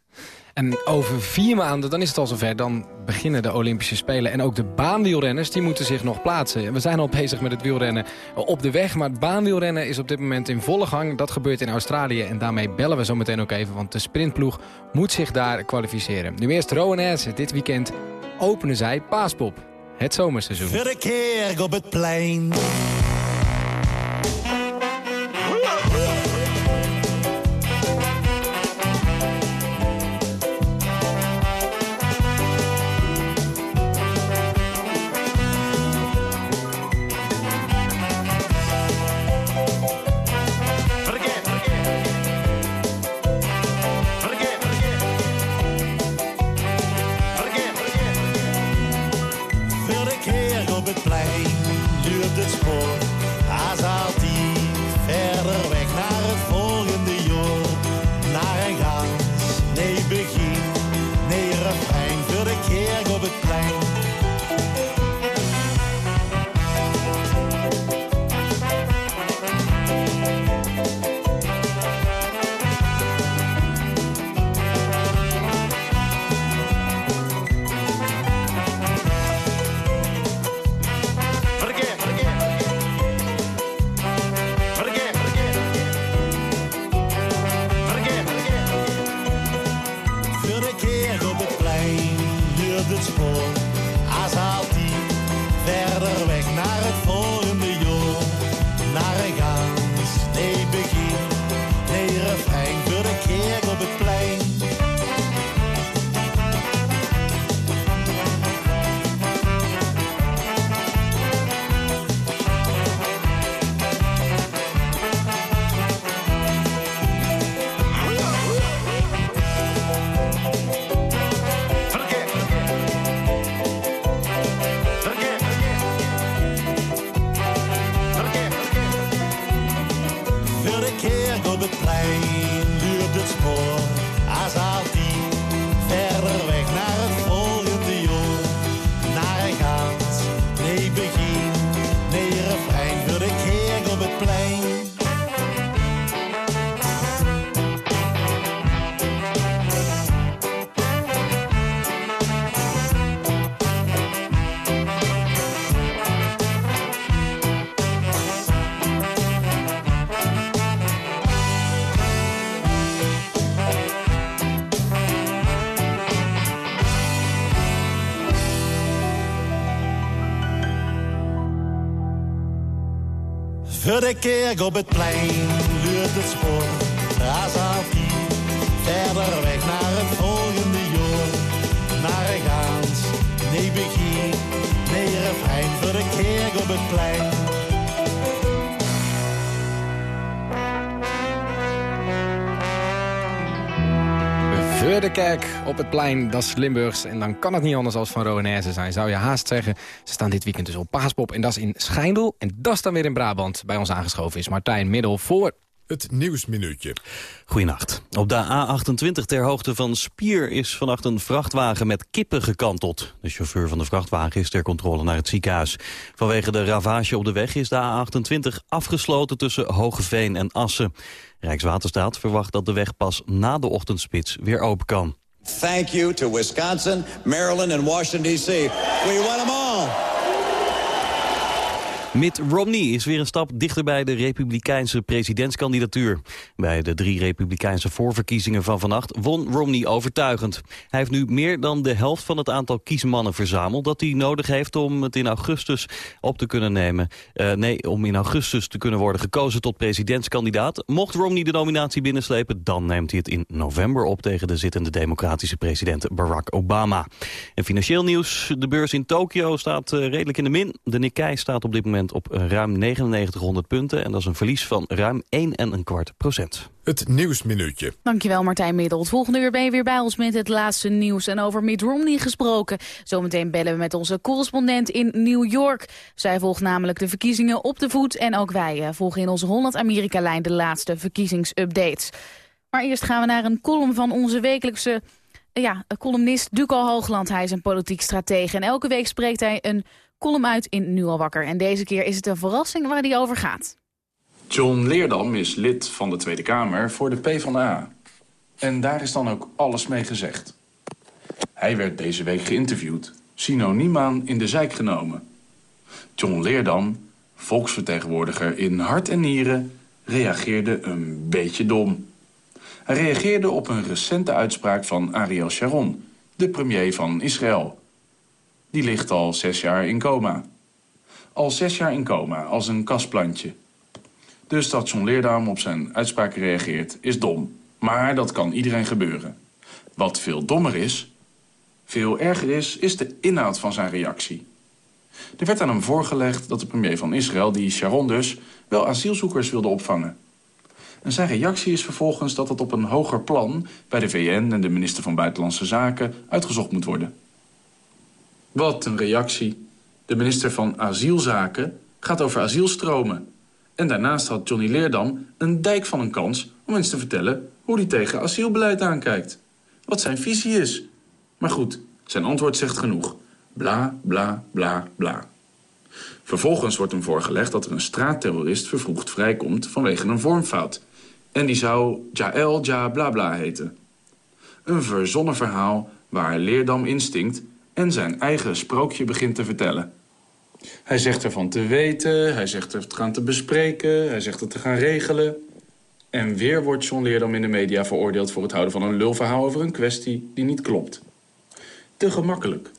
Speaker 4: En over vier maanden, dan is het al zover, dan beginnen de Olympische Spelen. En ook de baanwielrenners, die moeten zich nog plaatsen. We zijn al bezig met het wielrennen op de weg, maar het baanwielrennen is op dit moment in volle gang. Dat gebeurt in Australië en daarmee bellen we zo meteen ook even, want de sprintploeg moet zich daar kwalificeren. Nu eerst Rowan dit weekend openen zij Paaspop, het zomerseizoen.
Speaker 10: Verkeer op het plein. De kerk op het plein De kerk op het plein,
Speaker 4: dat is Limburgs. En dan kan het niet anders als van Roanaise zijn, zou je haast zeggen. Ze staan dit weekend dus op Paaspop en dat is in Schijndel. En dat is dan weer in Brabant. Bij ons aangeschoven is Martijn Middel voor...
Speaker 2: Het Nieuwsminuutje.
Speaker 7: Goedenacht. Op de A28 ter hoogte van Spier is vannacht een vrachtwagen met kippen gekanteld. De chauffeur van de vrachtwagen is ter controle naar het ziekenhuis. Vanwege de ravage op de weg is de A28 afgesloten tussen Hogeveen en Assen. Rijkswaterstaat verwacht dat de weg pas na de ochtendspits weer open kan.
Speaker 11: Thank you to Wisconsin, Maryland and Washington, D.C. We won them all.
Speaker 7: Mitt Romney is weer een stap dichter bij de republikeinse presidentskandidatuur. Bij de drie republikeinse voorverkiezingen van vannacht won Romney overtuigend. Hij heeft nu meer dan de helft van het aantal kiesmannen verzameld... dat hij nodig heeft om het in augustus op te kunnen nemen. Uh, nee, om in augustus te kunnen worden gekozen tot presidentskandidaat. Mocht Romney de nominatie binnenslepen, dan neemt hij het in november op... tegen de zittende democratische president Barack Obama. En financieel nieuws, de beurs in Tokio staat uh, redelijk in de min. De Nikkei staat op dit moment op ruim 9900 punten. En dat is een verlies van ruim 1 kwart procent.
Speaker 2: Het Nieuwsminuutje.
Speaker 3: Dankjewel Martijn Middel. Het volgende uur ben je weer bij ons met het laatste nieuws. En over Mitt Romney gesproken. Zometeen bellen we met onze correspondent in New York. Zij volgt namelijk de verkiezingen op de voet. En ook wij volgen in onze Holland-Amerika-lijn de laatste verkiezingsupdates. Maar eerst gaan we naar een column van onze wekelijkse ja, columnist Duco Hoogland. Hij is een politiek stratege. En elke week spreekt hij een column uit in Nu. En deze keer is het een verrassing waar die over gaat.
Speaker 12: John Leerdam is lid van de Tweede Kamer voor de PvdA. En daar is dan ook alles mee gezegd. Hij werd deze week geïnterviewd, synoniem aan in de zijk genomen. John Leerdam, volksvertegenwoordiger in hart en nieren, reageerde een beetje dom. Hij reageerde op een recente uitspraak van Ariel Sharon, de premier van Israël die ligt al zes jaar in coma. Al zes jaar in coma, als een kastplantje. Dus dat John Leerdam op zijn uitspraak reageert, is dom. Maar dat kan iedereen gebeuren. Wat veel dommer is, veel erger is, is de inhoud van zijn reactie. Er werd aan hem voorgelegd dat de premier van Israël, die Sharon dus, wel asielzoekers wilde opvangen. En zijn reactie is vervolgens dat dat op een hoger plan bij de VN en de minister van Buitenlandse Zaken uitgezocht moet worden. Wat een reactie. De minister van Asielzaken gaat over asielstromen. En daarnaast had Johnny Leerdam een dijk van een kans om eens te vertellen hoe hij tegen asielbeleid aankijkt. Wat zijn visie is. Maar goed, zijn antwoord zegt genoeg. Bla, bla, bla, bla. Vervolgens wordt hem voorgelegd dat er een straatterrorist vervroegd vrijkomt vanwege een vormfout. En die zou Jael Ja bla bla heten. Een verzonnen verhaal waar Leerdam instinct en zijn eigen sprookje begint te vertellen. Hij zegt ervan te weten, hij zegt te gaan te bespreken, hij zegt het te gaan regelen. En weer wordt John Leerdam in de media veroordeeld voor het houden van een lulverhaal over een kwestie die niet klopt. Te gemakkelijk.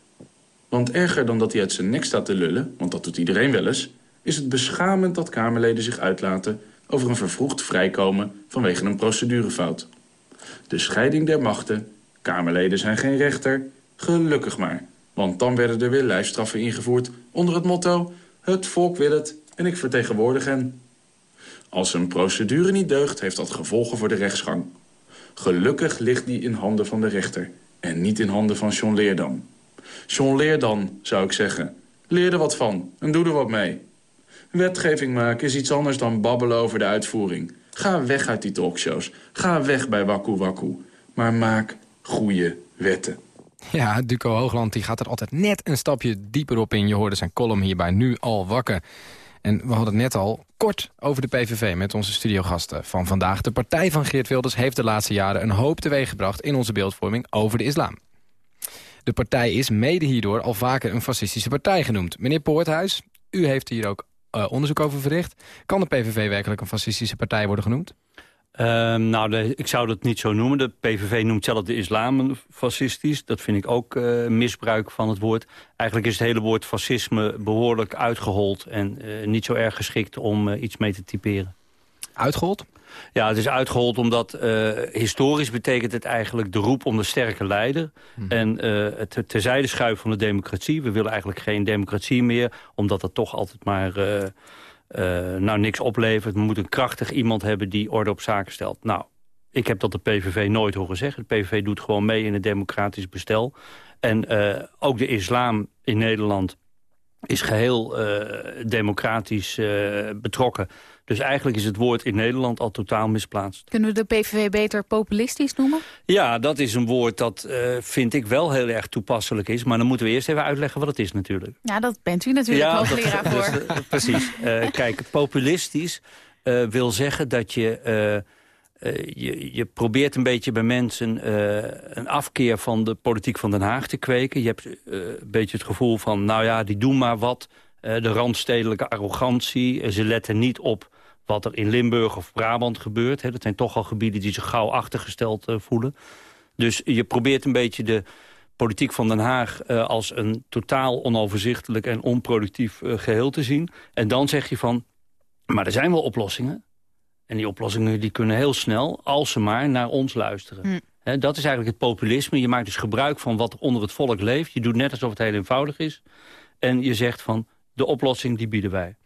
Speaker 12: Want erger dan dat hij uit zijn nek staat te lullen, want dat doet iedereen wel eens, is het beschamend dat Kamerleden zich uitlaten over een vervroegd vrijkomen vanwege een procedurefout. De scheiding der machten, Kamerleden zijn geen rechter, Gelukkig maar, want dan werden er weer lijfstraffen ingevoerd onder het motto... het volk wil het en ik vertegenwoordig hen. Als een procedure niet deugt, heeft dat gevolgen voor de rechtsgang. Gelukkig ligt die in handen van de rechter en niet in handen van John Leerdam. John Leerdam, zou ik zeggen. Leer er wat van en doe er wat mee. Wetgeving maken is iets anders dan babbelen over de uitvoering. Ga weg uit die talkshows. Ga weg bij Waku Waku. Maar maak goede wetten.
Speaker 4: Ja, Duco Hoogland die gaat er altijd net een stapje dieper op in. Je hoorde zijn column hierbij Nu Al Wakker. En we hadden het net al kort over de PVV met onze studiogasten van vandaag. De partij van Geert Wilders heeft de laatste jaren een hoop teweeggebracht... in onze beeldvorming over de islam. De partij is mede hierdoor al vaker een fascistische partij genoemd. Meneer Poorthuis, u heeft hier ook uh, onderzoek over verricht. Kan de PVV werkelijk een fascistische partij worden genoemd?
Speaker 6: Ehm, nou, de, ik zou dat niet zo noemen. De PVV noemt zelf de islam fascistisch. Dat vind ik ook uh, misbruik van het woord. Eigenlijk is het hele woord fascisme behoorlijk uitgehold... en uh, niet zo erg geschikt om uh, iets mee te typeren.
Speaker 4: Uitgehold?
Speaker 6: Ja, het is uitgehold omdat historisch betekent het eigenlijk de roep om de sterke leider. Hmm. En het terzijde schuiven van de democratie. We willen eigenlijk geen democratie meer, omdat dat toch altijd maar uh, nou niks oplevert. We moeten een krachtig iemand hebben die orde op zaken stelt. Nou, ik heb dat de PVV nooit horen zeggen. De PVV doet gewoon mee in het democratisch bestel. En uh, ook de islam in Nederland is geheel uh, democratisch betrokken. Dus eigenlijk is het woord in Nederland al totaal misplaatst.
Speaker 3: Kunnen we de PVV beter populistisch noemen?
Speaker 6: Ja, dat is een woord dat uh, vind ik wel heel erg toepasselijk is. Maar dan moeten we eerst even uitleggen wat het is natuurlijk.
Speaker 3: Ja, dat bent u natuurlijk ja, wel leraar voor. Dus,
Speaker 6: uh, precies. Uh, kijk, populistisch wil zeggen dat je... je, je, probeert een beetje bij mensen een afkeer van de politiek van Den Haag te kweken. Je hebt een beetje het gevoel van, nou ja, die doen maar wat. de randstedelijke arrogantie. ze letten niet op wat er in Limburg of Brabant gebeurt. Hè. Dat zijn toch al gebieden die zich gauw achtergesteld uh, voelen. Dus je probeert een beetje de politiek van Den Haag... Uh, als een totaal onoverzichtelijk en onproductief uh, geheel te zien. En dan zeg je van, maar er zijn wel oplossingen. En die oplossingen die kunnen heel snel, als ze maar naar ons luisteren. Hm. He, dat is eigenlijk het populisme. Je maakt dus gebruik van wat onder het volk leeft. Je doet net alsof het heel eenvoudig is. En je zegt van, de oplossing die bieden wij.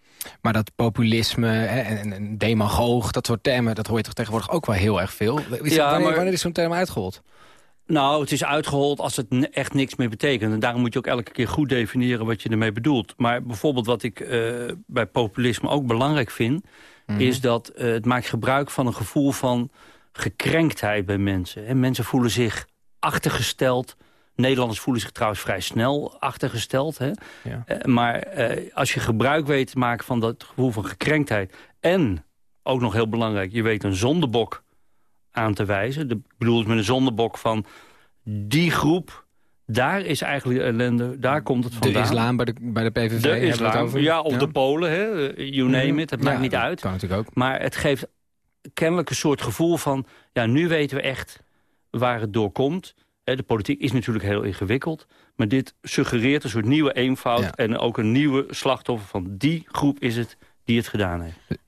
Speaker 4: Maar dat populisme hè, en, en, demagoog, dat soort termen... dat hoor je toch tegenwoordig ook wel heel erg veel. Is ja, wanneer, maar... wanneer is zo'n term uitgehold?
Speaker 6: Nou, het is uitgehold als het echt niks meer betekent. En daarom moet je ook elke keer goed definiëren wat je ermee bedoelt. Maar bijvoorbeeld wat ik uh, bij populisme ook belangrijk vind... Mhm. is dat uh, het maakt gebruik van een gevoel van gekrenktheid bij mensen. En mensen voelen zich achtergesteld Nederlanders voelen zich trouwens vrij snel achtergesteld. Hè? Ja. Uh, maar uh, als je gebruik weet te maken van dat gevoel van gekrenktheid... en, ook nog heel belangrijk, je weet een zondebok aan te wijzen. De, ik bedoel het met een zondebok van die groep... Daar is eigenlijk de ellende, daar komt het vandaan.
Speaker 4: De islam bij de, bij de PVV?
Speaker 6: De islam, over? ja, of ja. de Polen, hè, you name it, het maakt niet uit.
Speaker 4: Kan natuurlijk ook.
Speaker 6: Maar het geeft kennelijk een soort gevoel van... ja, nu weten we echt waar het door komt. De politiek is natuurlijk heel ingewikkeld. Maar dit suggereert een soort nieuwe eenvoud... en ook een nieuwe slachtoffer van die groep is het die het gedaan heeft.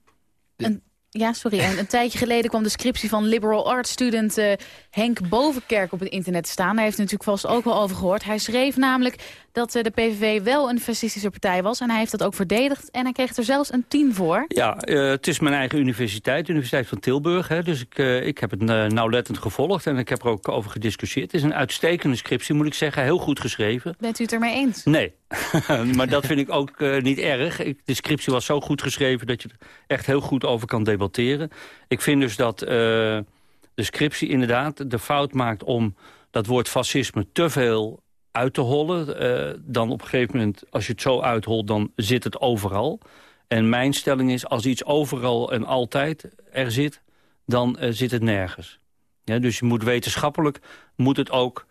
Speaker 3: Ja, sorry. En een tijdje geleden kwam de scriptie van liberal arts student uh, Henk Bovenkerk op het internet te staan. Daar heeft natuurlijk vast ook wel over gehoord. Hij schreef namelijk dat uh, de PVV wel een fascistische partij was. En hij heeft dat ook verdedigd. En hij kreeg er zelfs een 10 voor.
Speaker 6: Ja, uh, het is mijn eigen universiteit, de Universiteit van Tilburg. Hè, dus ik, ik heb het nauwlettend gevolgd en ik heb er ook over gediscussieerd. Het is een uitstekende scriptie, moet ik zeggen. Heel goed geschreven.
Speaker 3: Bent u het ermee eens?
Speaker 6: Nee, maar dat vind ik ook niet erg. de scriptie was zo goed geschreven dat je er echt heel goed over kan debatteren. Ik vind dus dat de scriptie inderdaad de fout maakt om dat woord fascisme te veel uit te hollen. Uh, dan op een gegeven moment, als je het zo uitholt, dan zit het overal. En mijn stelling is, als iets overal en altijd er zit, dan uh, zit het nergens. Ja, dus je moet wetenschappelijk, moet het ook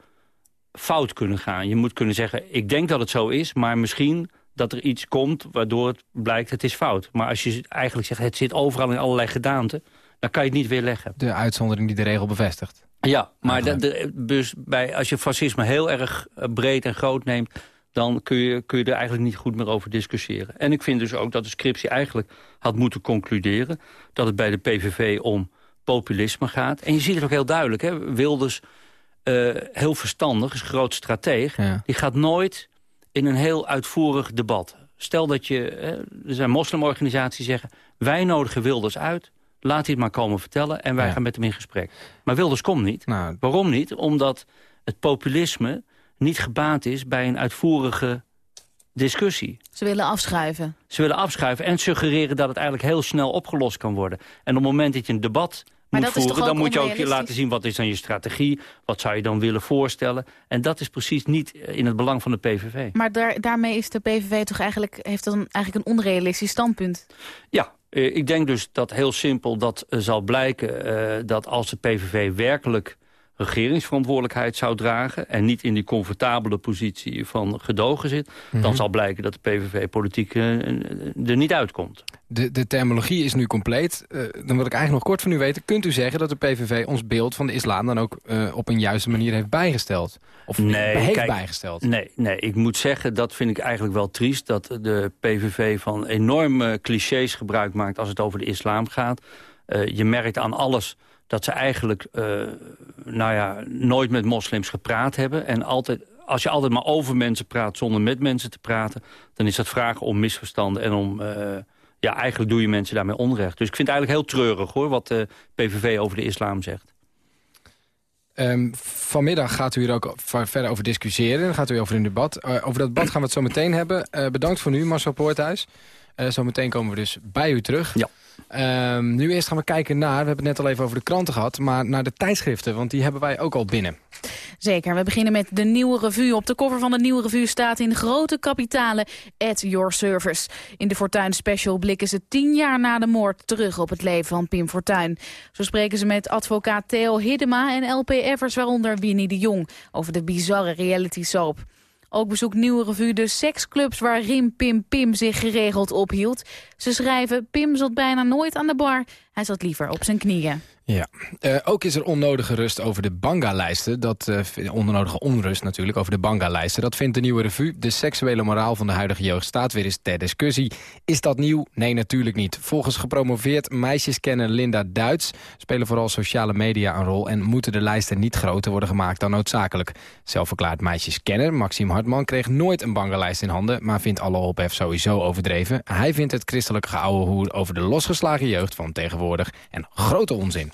Speaker 6: fout kunnen gaan. Je moet kunnen zeggen, ik denk dat het zo is, maar misschien dat er iets komt waardoor het blijkt het is fout. Maar als je eigenlijk zegt, het zit overal in allerlei gedaanten, dan kan je het niet weerleggen.
Speaker 4: De uitzondering die de regel bevestigt.
Speaker 6: Ja, maar de, de, dus bij, als je fascisme heel erg eh, breed en groot neemt... dan kun je, kun je er eigenlijk niet goed meer over discussiëren. En ik vind dus ook dat de scriptie eigenlijk had moeten concluderen... dat het bij de PVV om populisme gaat. En je ziet het ook heel duidelijk. Hè? Wilders, uh, heel verstandig, is een groot strateeg... die gaat nooit in een heel uitvoerig debat. Stel dat je, hè, er zijn moslimorganisaties die zeggen... wij nodigen Wilders uit Laat hij het maar komen vertellen en wij gaan met hem in gesprek. Maar Wilders komt niet. Nou, Waarom niet? Omdat het populisme niet gebaat is bij een uitvoerige discussie.
Speaker 3: Ze willen afschuiven.
Speaker 6: Ze willen afschuiven en suggereren dat het eigenlijk heel snel opgelost kan worden. En op het moment dat je een debat maar moet voeren... dan moet je ook laten zien wat is dan je strategie. Wat zou je dan willen voorstellen. En dat is precies niet in het belang van de PVV.
Speaker 3: Maar daar, daarmee is de PVV toch eigenlijk, heeft dan eigenlijk een onrealistisch standpunt?
Speaker 6: Ja, uh, ik denk dus dat heel simpel dat uh, zal blijken uh, dat als de PVV werkelijk regeringsverantwoordelijkheid zou dragen... en niet in die comfortabele positie van gedogen zit... dan mhm. zal blijken dat de PVV-politiek er niet uitkomt.
Speaker 4: De, de terminologie is nu compleet. Uh, dan wil ik eigenlijk nog kort van u weten. Kunt u zeggen dat de PVV ons beeld van de islam dan ook uh, op een juiste manier heeft bijgesteld? Of
Speaker 6: nee,
Speaker 4: heeft
Speaker 6: kijk,
Speaker 4: bijgesteld?
Speaker 6: Nee, nee, ik moet zeggen, dat vind ik eigenlijk wel triest... dat de PVV van enorme clichés gebruik maakt als het over de islam gaat. Je merkt aan alles dat ze eigenlijk nou ja, nooit met moslims gepraat hebben... en altijd als je altijd maar over mensen praat zonder met mensen te praten... dan is dat vragen om misverstanden en om... Uh, ja, eigenlijk doe je mensen daarmee onrecht. Dus ik vind het eigenlijk heel treurig hoor, wat de PVV over de islam zegt.
Speaker 4: Um, vanmiddag gaat u hier ook verder over discussiëren. Dan gaat u over een debat. Uh, over dat debat gaan we het zo meteen hebben. Uh, bedankt voor nu, Marcel Poorthuis. Uh, zometeen komen we dus bij u terug.
Speaker 6: Ja.
Speaker 4: Um, nu eerst gaan we kijken naar, we hebben het net al even over de kranten gehad... maar naar de tijdschriften, want die hebben wij ook al binnen.
Speaker 3: Zeker, we beginnen met de Nieuwe Revue. Op de cover van de Nieuwe Revue staat in grote kapitalen at your service. In de Fortuin Special blikken ze tien jaar na de moord terug op het leven van Pim Fortuyn. Zo spreken ze met advocaat Theo Hiddema en LPF'ers, waaronder Winnie de Jong, over de bizarre reality soap. Ook bezoekt Nieuwe Revue de seksclubs waar Rim Pim Pim zich geregeld ophield. Ze schrijven, Pim zat bijna nooit aan de bar. Hij zat liever op zijn knieën.
Speaker 4: Ja, uh, ook is er onnodige rust over de banga-lijsten. Dat uh, onnodige onrust natuurlijk over de banga-lijsten. Dat vindt de nieuwe revue. De seksuele moraal van de huidige jeugd staat weer eens ter discussie. Is dat nieuw? Nee, natuurlijk niet. Volgens gepromoveerd meisjeskenner Linda Duits... spelen vooral sociale media een rol... en moeten de lijsten niet groter worden gemaakt dan noodzakelijk. Zelfverklaard meisjeskenner Maxime Hartman kreeg nooit een banga-lijst in handen... maar vindt alle ophef sowieso overdreven. Hij vindt het christelijke geouwe hoer over de losgeslagen jeugd van tegenwoordig... en grote onzin.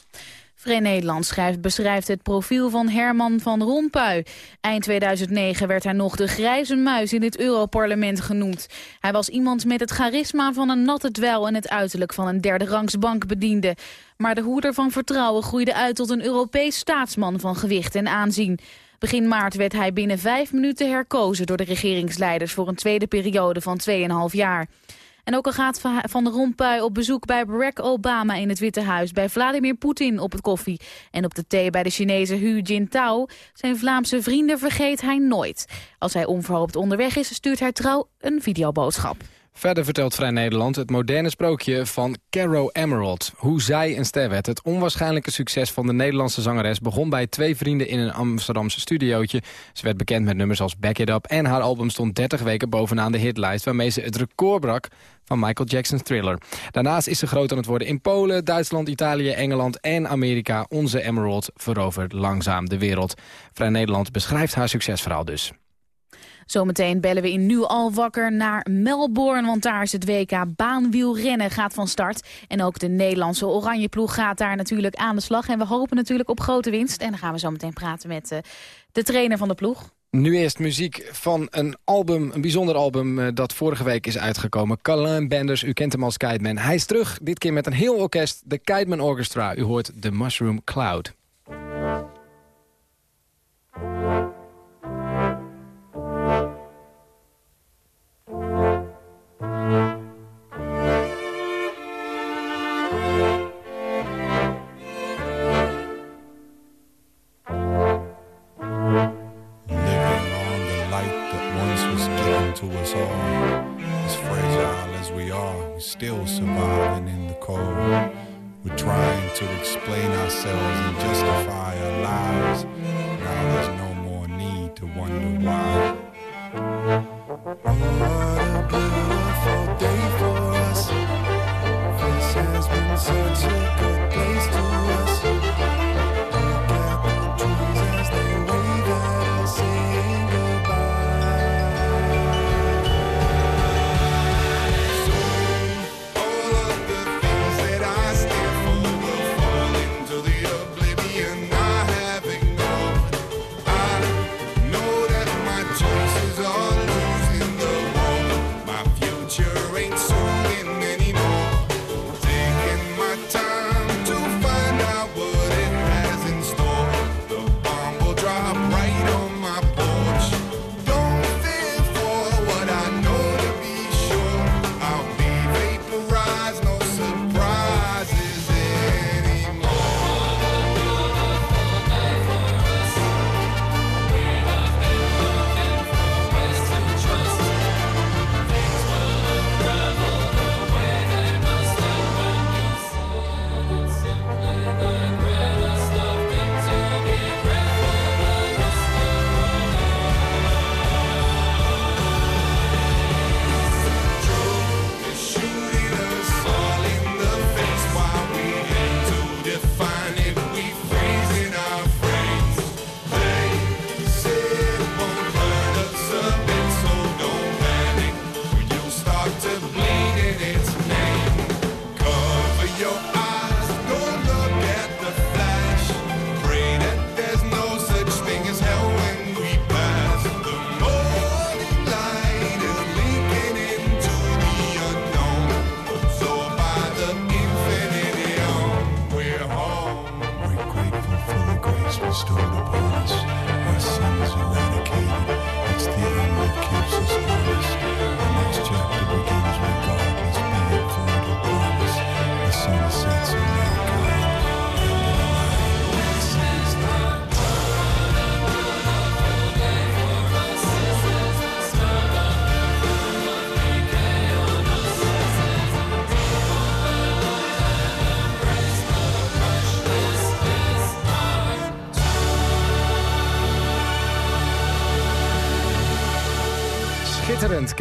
Speaker 3: Vrij Nederland schrijft, beschrijft het profiel van Herman van Rompuy. Eind 2009 werd hij nog de grijze muis in het Europarlement genoemd. Hij was iemand met het charisma van een natte dweil... en het uiterlijk van een derde rangs bankbediende. Maar de hoeder van vertrouwen groeide uit tot een Europees staatsman... van gewicht en aanzien. Begin maart werd hij binnen vijf minuten herkozen door de regeringsleiders... voor een tweede periode van 2,5 jaar. En ook al gaat Van der Rompuy op bezoek bij Barack Obama in het Witte Huis... bij Vladimir Poetin op het koffie en op de thee bij de Chinese Hu Jintao... zijn Vlaamse vrienden vergeet hij nooit. Als hij onverhoopt onderweg is, stuurt hij trouw een videoboodschap.
Speaker 4: Verder vertelt Vrij Nederland het moderne sprookje van Caro Emerald. Hoe zij een ster werd. Het onwaarschijnlijke succes van de Nederlandse zangeres... begon bij twee vrienden in een Amsterdamse studiootje. Ze werd bekend met nummers als Back It Up... en haar album stond 30 weken bovenaan de hitlijst... waarmee ze het record brak van Michael Jackson's Thriller. Daarnaast is ze groot aan het worden in Polen, Duitsland, Italië, Engeland en Amerika. Onze Emerald verovert langzaam de wereld. Vrij Nederland beschrijft haar succesverhaal dus.
Speaker 3: Zometeen bellen we in Nu al wakker naar Melbourne, want daar is het WK baanwielrennen gaat van start. En ook de Nederlandse oranje ploeg gaat daar natuurlijk aan de slag. En we hopen natuurlijk op grote winst. En dan gaan we zo meteen praten met uh, de trainer van de ploeg.
Speaker 4: Nu eerst muziek van een album, een bijzonder album uh, dat vorige week is uitgekomen. Colin Benders, u kent hem als Kiteman. Hij is terug, dit keer met een heel orkest, de Kiteman Orchestra. U hoort The Mushroom Cloud.
Speaker 13: Still surviving in the cold. We're trying to explain ourselves and justify our lives. Now there's no more need to wonder why. What a beautiful day for us. This has been such a good place to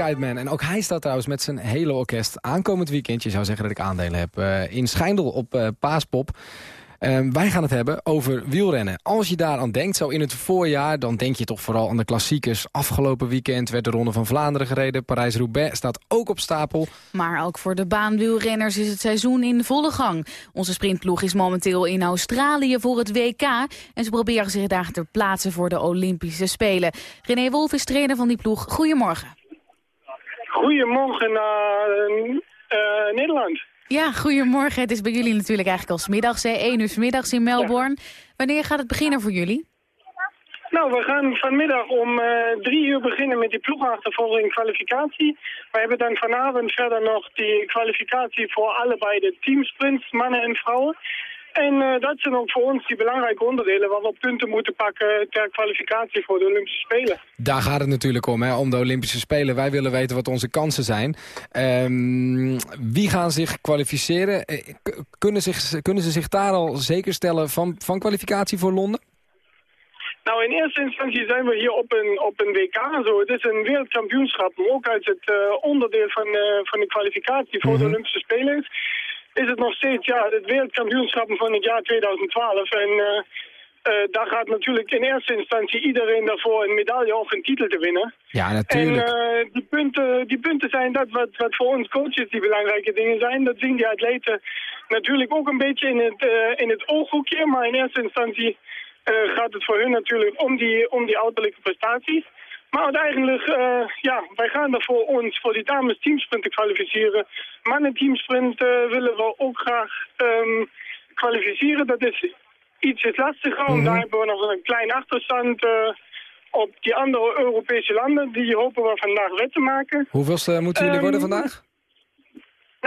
Speaker 4: Kiteman. En ook hij staat trouwens met zijn hele orkest aankomend weekend. Je zou zeggen dat ik aandelen heb. eh, in Schijndel op eh, Paaspop. Ehm, wij gaan het hebben over wielrennen. Als je daar aan denkt, zo in het voorjaar... dan denk je toch vooral aan de klassiekers. Afgelopen weekend werd de Ronde van Vlaanderen gereden. Parijs-Roubaix staat ook op stapel.
Speaker 3: Maar ook voor de baanwielrenners is het seizoen in volle gang. Onze sprintploeg is momenteel in Australië voor het WK... en ze proberen zich daar te plaatsen voor de Olympische Spelen. René Wolf is trainer van die ploeg. Goedemorgen.
Speaker 14: Goedemorgen naar eh, Nederland.
Speaker 3: Ja, goedemorgen. Het is bij jullie natuurlijk eigenlijk al smiddags, hè? 1 uur middags in Melbourne. Wanneer gaat het beginnen voor jullie?
Speaker 14: Nou, we gaan vanmiddag om eh, drie uur beginnen met die ploegachtervolging kwalificatie. We hebben dan vanavond verder nog die kwalificatie voor allebei de teamsprints, mannen en vrouwen. En eh, dat zijn ook voor ons die belangrijke onderdelen waar we op punten moeten pakken ter kwalificatie voor de Olympische Spelen.
Speaker 4: Daar gaat het natuurlijk om, hè, om de Olympische Spelen. Wij willen weten wat onze kansen zijn. Ehm, wie gaan zich kwalificeren? Eh, Kunnen, zich, kunnen ze zich daar al zeker stellen van, van kwalificatie voor Londen?
Speaker 14: Nou, in eerste instantie zijn we hier op een, op een WK zo. Het is een wereldkampioenschap, maar ook uit het eh, onderdeel van, van de kwalificatie voor de Olympische Spelen is, is het nog steeds ja, het wereldkampioenschap van het jaar 2012. En eh, eh, daar gaat natuurlijk in eerste instantie iedereen daarvoor een medaille of een titel te winnen.
Speaker 4: Ja,
Speaker 14: En
Speaker 4: natuurlijk.
Speaker 14: eh, die, punten, die punten zijn dat wat, wat voor ons coaches die belangrijke dingen zijn. Dat zien die atleten natuurlijk ook een beetje in het, in het ooghoekje. Maar in eerste instantie gaat het voor hun natuurlijk om die, om die uiterlijke prestaties. Maar uiteindelijk, eh, ja, wij gaan er voor ons, voor die dames teamsprint te kwalificeren. Mannen teamsprint eh, willen we ook graag ehm, kwalificeren. Dat is ietsjes lastiger, want daar hebben we nog een klein achterstand eh, op die andere Europese landen. Die hopen we vandaag wet te maken.
Speaker 4: Hoeveelste moeten jullie
Speaker 14: Ehm,
Speaker 4: worden vandaag?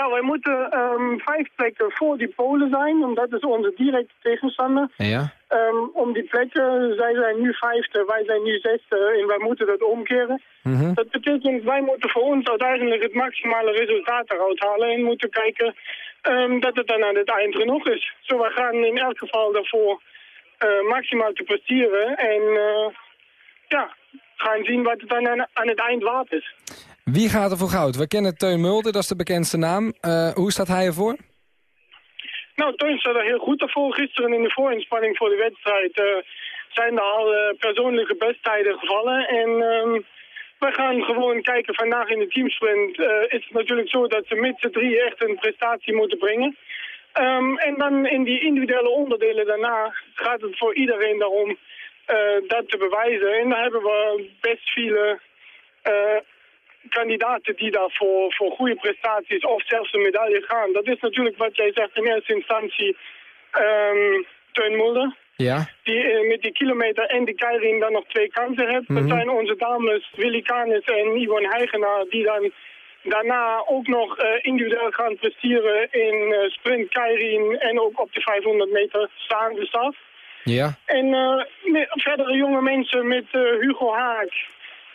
Speaker 14: Nou, wij moeten ehm, vijf plekken voor die Polen zijn, want dat is onze directe tegenstander.
Speaker 4: Ja.
Speaker 14: Ehm, om die plekken, zij zijn nu vijfde, wij zijn nu zesde en wij moeten dat omkeren.
Speaker 4: Mhm.
Speaker 14: Dat betekent, wij moeten voor ons uiteindelijk het maximale resultaat eruit halen en moeten kijken ehm, dat het dan aan het eind genoeg is. Zo, wij gaan in elk geval daarvoor eh, maximaal te presteren en eh, ja, gaan zien wat het dan aan, aan het eind waard is.
Speaker 4: Wie gaat er voor goud? We kennen Teun Mulder, dat is de bekendste naam. Eh, hoe staat hij ervoor?
Speaker 14: Nou, Teun staat er heel goed ervoor. Gisteren in de voorinspanning voor de wedstrijd eh, zijn er al eh, persoonlijke besttijden gevallen. En ehm we gaan gewoon kijken vandaag in de teamsprint. is het natuurlijk zo dat ze met z'n drie echt een prestatie moeten brengen. Ehm, en dan in die individuele onderdelen daarna gaat het voor iedereen daarom dat te bewijzen. En daar hebben we best veel eh, kandidaten die daar voor, voor goede prestaties of zelfs een medaille gaan. Dat is natuurlijk wat jij zegt in eerste instantie ehm Teun Mulder.
Speaker 4: Ja.
Speaker 14: Die eh, met die kilometer en die keiring dan nog twee kansen.
Speaker 4: Mhm.
Speaker 14: Dat zijn onze dames Willy Canis en Yvonne Heigenaar die dan daarna ook nog eh, individueel gaan presteren in eh, sprint, keiring en ook op de 500 meter staande staf.
Speaker 4: Ja.
Speaker 14: En verdere jonge mensen met Hugo Haak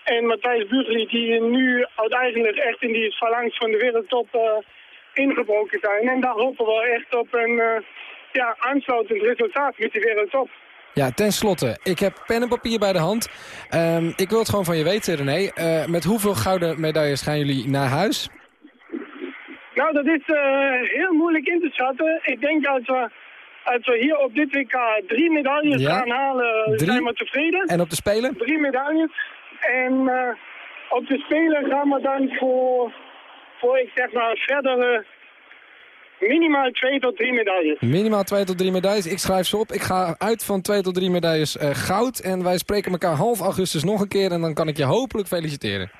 Speaker 14: en Matthijs Bugli... die nu uiteindelijk echt in die phalanx van de wereldtop eh, ingebroken zijn. En daar hopen we echt op een eh, ja, aansluitend resultaat met die wereldtop.
Speaker 4: Ja, ten slotte, ik heb pen en papier bij de hand. Ehm, ik wil het gewoon van je weten, René. Eh, met hoeveel gouden medailles gaan jullie naar huis?
Speaker 14: Nou, dat is heel moeilijk in te schatten. Ik denk als we, als we hier op dit WK drie medailles
Speaker 4: Ja.
Speaker 14: gaan halen,
Speaker 4: Drie.
Speaker 14: zijn we tevreden.
Speaker 4: En op de Spelen?
Speaker 14: Drie medailles. En eh, op de Spelen gaan we dan voor, voor ik zeg maar, verdere minimaal twee tot drie medailles.
Speaker 4: Minimaal twee tot drie medailles. Ik schrijf ze op. Ik ga uit van twee tot drie medailles eh, goud. En wij spreken elkaar half augustus nog een keer. En dan kan ik je hopelijk feliciteren.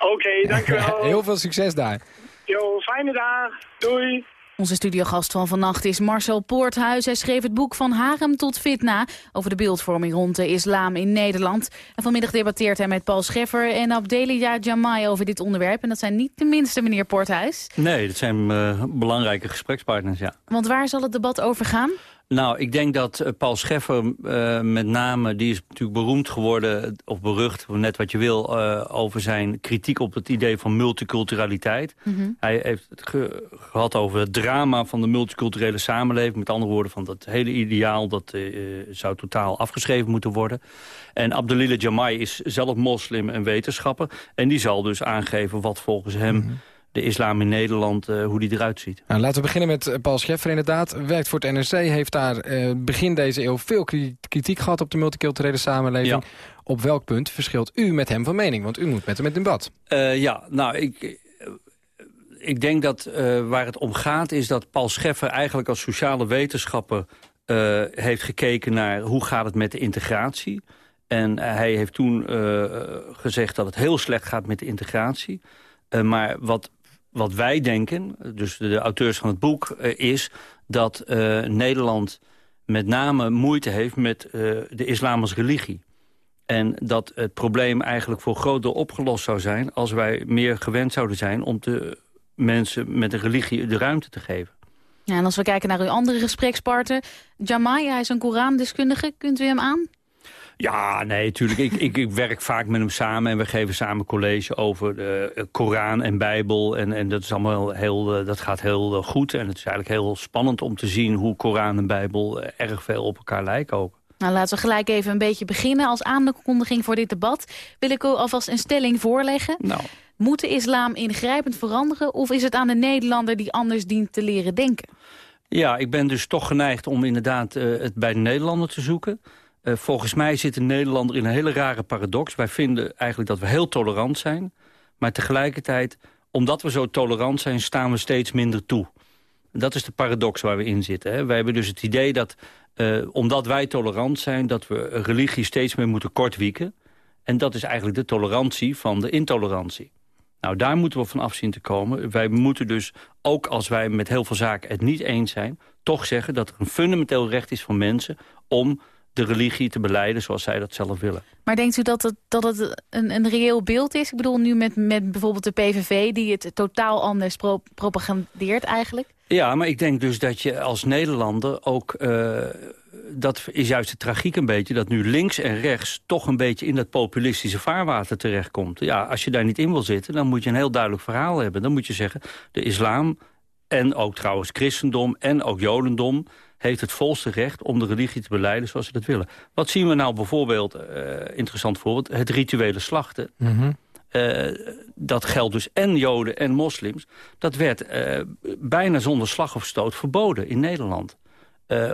Speaker 14: Oké, dankjewel.
Speaker 4: Heel veel succes daar.
Speaker 14: Jo, fijne dag. Doei.
Speaker 3: Onze studiogast van vannacht is Marcel Poorthuis. Hij schreef het boek Van Harem tot Fitna over de beeldvorming rond de islam in Nederland. En vanmiddag debatteert hij met Paul Scheffer en Abdelia Jamai over dit onderwerp. En dat zijn niet de minste, meneer Poorthuis.
Speaker 6: Nee, dat zijn eh, belangrijke gesprekspartners, ja.
Speaker 3: Want waar zal het debat over gaan?
Speaker 6: Nou, ik denk dat uh, Paul Scheffer uh, met name, die is natuurlijk beroemd geworden, of berucht, net wat je wil, uh, over zijn kritiek op het idee van multiculturaliteit. Mm -hmm. Hij heeft het ge gehad over het drama van de multiculturele samenleving. Met andere woorden, van dat hele ideaal, dat zou totaal afgeschreven moeten worden. En Abdelillah Jamai is zelf moslim en wetenschapper. En die zal dus aangeven wat volgens hem... Mm -hmm de islam in Nederland, uh, hoe die eruit ziet.
Speaker 4: Nou, laten we beginnen met Paul Scheffer inderdaad. Werkt voor het NRC, heeft daar uh, begin deze eeuw veel kritiek gehad op de multiculturele samenleving. Ja. Op welk punt verschilt u met hem van mening? Want u moet met hem in debat.
Speaker 6: Uh, ja, nou, ik, ik denk dat waar het om gaat is dat Paul Scheffer eigenlijk als sociale wetenschapper heeft gekeken naar hoe gaat het met de integratie. En hij heeft toen gezegd dat het heel slecht gaat met de integratie. maar wat wat wij denken, dus de, auteurs van het boek, uh, is dat uh, Nederland met name moeite heeft met uh, de islam als religie. En dat het probleem eigenlijk voor groot opgelost zou zijn... als wij meer gewend zouden zijn om de mensen met een religie de ruimte te geven.
Speaker 3: Ja, en als we kijken naar uw andere gesprekspartner, Jamai, hij is een Korandeskundige. Kunt u hem aan?
Speaker 6: Ja, nee, natuurlijk. ik, ik, ik, werk vaak met hem samen en we geven samen college over de Koran en Bijbel. En, en dat, is allemaal heel, eh, dat gaat heel eh, goed. En het is eigenlijk heel spannend om te zien hoe Koran en Bijbel eh, erg veel op elkaar lijken ook.
Speaker 3: Nou, laten we gelijk even een beetje beginnen. Als aankondiging voor dit debat wil ik u alvast een stelling voorleggen.
Speaker 6: Nou.
Speaker 3: Moet de islam ingrijpend veranderen of is het aan de Nederlander die anders dient te leren denken?
Speaker 6: Ja, ik ben dus toch geneigd om inderdaad uh, het bij de Nederlander te zoeken. Uh, volgens mij zit de Nederlander in een hele rare paradox. Wij vinden eigenlijk dat we heel tolerant zijn. Maar tegelijkertijd, omdat we zo tolerant zijn, staan we steeds minder toe. Dat is de paradox waar we in zitten. Hè. Wij hebben dus het idee dat, uh, omdat wij tolerant zijn... dat we religie steeds meer moeten kortwieken. En dat is eigenlijk de tolerantie van de intolerantie. Nou, daar moeten we van af zien te komen. Wij moeten dus, ook als wij met heel veel zaken het niet eens zijn... toch zeggen dat er een fundamenteel recht is van mensen... om de religie te beleiden zoals zij dat zelf willen.
Speaker 3: Maar denkt u dat het, dat het een, een reëel beeld is? Ik bedoel nu met, met bijvoorbeeld de PVV die het totaal anders pro propagandeert eigenlijk.
Speaker 6: Ja, maar ik denk dus dat je als Nederlander ook... Uh, dat is juist de tragiek een beetje... dat nu links en rechts toch een beetje in dat populistische vaarwater terechtkomt. Ja, als je daar niet in wil zitten, dan moet je een heel duidelijk verhaal hebben. Dan moet je zeggen, de islam en ook trouwens christendom en ook jodendom heeft het volste recht om de religie te beleiden zoals ze dat willen. Wat zien we nou bijvoorbeeld, uh, interessant voorbeeld, het rituele slachten. Mm -hmm. uh, dat geldt dus en joden en moslims. Dat werd uh, bijna zonder slag of stoot verboden in Nederland.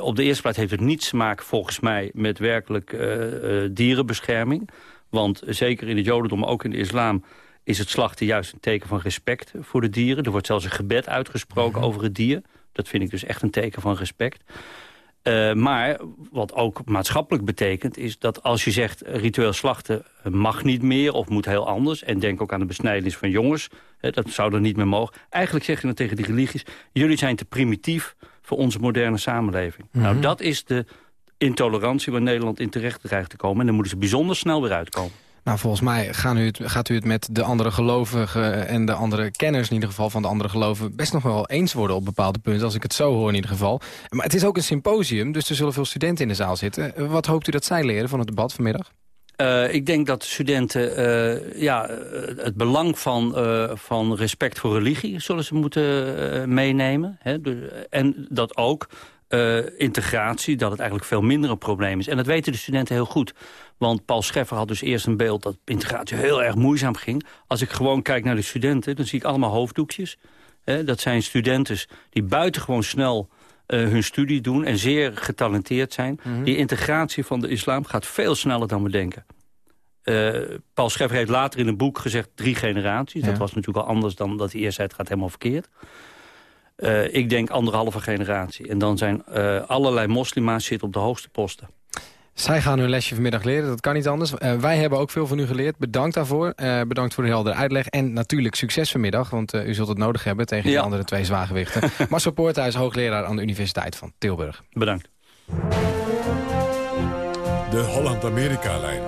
Speaker 6: op de eerste plaats heeft het niets te maken volgens mij met werkelijk dierenbescherming. Want zeker in het jodendom, ook in de islam is het slachten juist een teken van respect voor de dieren. Er wordt zelfs een gebed uitgesproken -hmm. over het dier. Dat vind ik dus echt een teken van respect. Uh, maar wat ook maatschappelijk betekent... is dat als je zegt ritueel slachten mag niet meer of moet heel anders... en denk ook aan de besnijdenis van jongens, hè, dat zou er niet meer mogen. Eigenlijk zeg je dan tegen die religies... jullie zijn te primitief voor onze moderne samenleving. Mm -hmm. Nou, dat is de intolerantie waar Nederland in terecht dreigt te komen. En dan moeten ze bijzonder snel weer uitkomen.
Speaker 4: Nou, volgens mij gaan u het, gaat u het met de andere gelovigen en de andere kenners in ieder geval van de andere geloven best nog wel eens worden op bepaalde punten, als ik het zo hoor in ieder geval. Maar het is ook een symposium, dus er zullen veel studenten in de zaal zitten. Wat hoopt u dat zij leren van het debat vanmiddag?
Speaker 6: Uh, ik denk dat studenten uh, ja, het belang van, van respect voor religie zullen ze moeten meenemen. Hè? En dat ook integratie, dat het eigenlijk veel minder een probleem is. En dat weten de studenten heel goed. Want Paul Scheffer had dus eerst een beeld dat integratie heel erg moeizaam ging. Als ik gewoon kijk naar de studenten, dan zie ik allemaal hoofddoekjes. dat zijn studenten die buitengewoon snel uh, hun studie doen en zeer getalenteerd zijn. Mm -hmm. Die integratie van de islam gaat veel sneller dan we denken. Uh, Paul Scheffer heeft later in een boek gezegd drie generaties. Ja. Dat was natuurlijk al anders dan dat hij eerst zei het gaat helemaal verkeerd. Uh, ik denk anderhalve generatie. En dan zijn allerlei moslima's zitten op de hoogste posten.
Speaker 4: Zij gaan hun lesje vanmiddag leren, dat kan niet anders. Uh, wij hebben ook veel van u geleerd. Bedankt daarvoor. Uh, bedankt voor de heldere uitleg. En natuurlijk succes vanmiddag, want uh, u zult het nodig hebben... tegen ja. die andere twee zwaargewichten. Marcel Poorthuis, hoogleraar aan de Universiteit van Tilburg.
Speaker 6: Bedankt.
Speaker 2: De Holland-Amerika-lijn.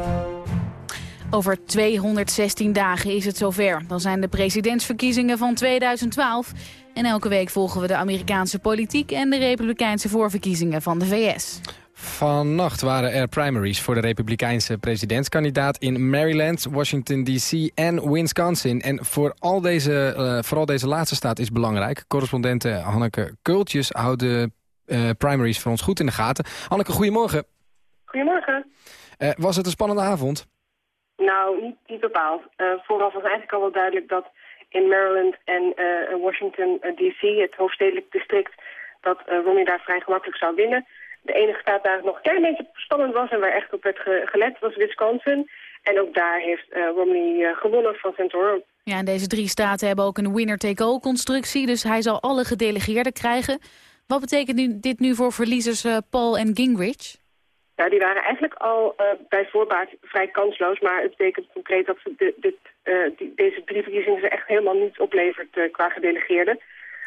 Speaker 3: Over 216 dagen is het zover. Dan zijn de presidentsverkiezingen van 2012... En elke week volgen we de Amerikaanse politiek en de republikeinse voorverkiezingen van de VS.
Speaker 4: Vannacht waren er primaries voor de republikeinse presidentskandidaat in Maryland, Washington D.C. en Wisconsin. En voor al deze, uh, vooral deze laatste staat is belangrijk. Correspondente Hanneke Kultjes houdt de uh, primaries voor ons goed in de gaten. Hanneke, goedemorgen.
Speaker 15: Goedemorgen.
Speaker 4: Uh, was het een spannende avond?
Speaker 15: Nou, niet, niet bepaald. vooraf was eigenlijk al wel duidelijk dat in Maryland en Washington D.C., het hoofdstedelijk district, dat Romney daar vrij gemakkelijk zou winnen. De enige staat daar nog een klein beetje spannend was en waar echt op werd gelet was Wisconsin. En ook daar heeft Romney gewonnen van Santorum.
Speaker 3: Ja, en deze drie staten hebben ook een winner-take-all-constructie. Dus hij zal alle gedelegeerden krijgen. Wat betekent nu, dit nu voor verliezers uh, Paul en Gingrich?
Speaker 15: Nou, die waren eigenlijk al bij voorbaat vrij kansloos. Maar het betekent concreet dat ze dit, dit, die, deze drie verkiezingen ze echt helemaal niet oplevert qua gedelegeerden.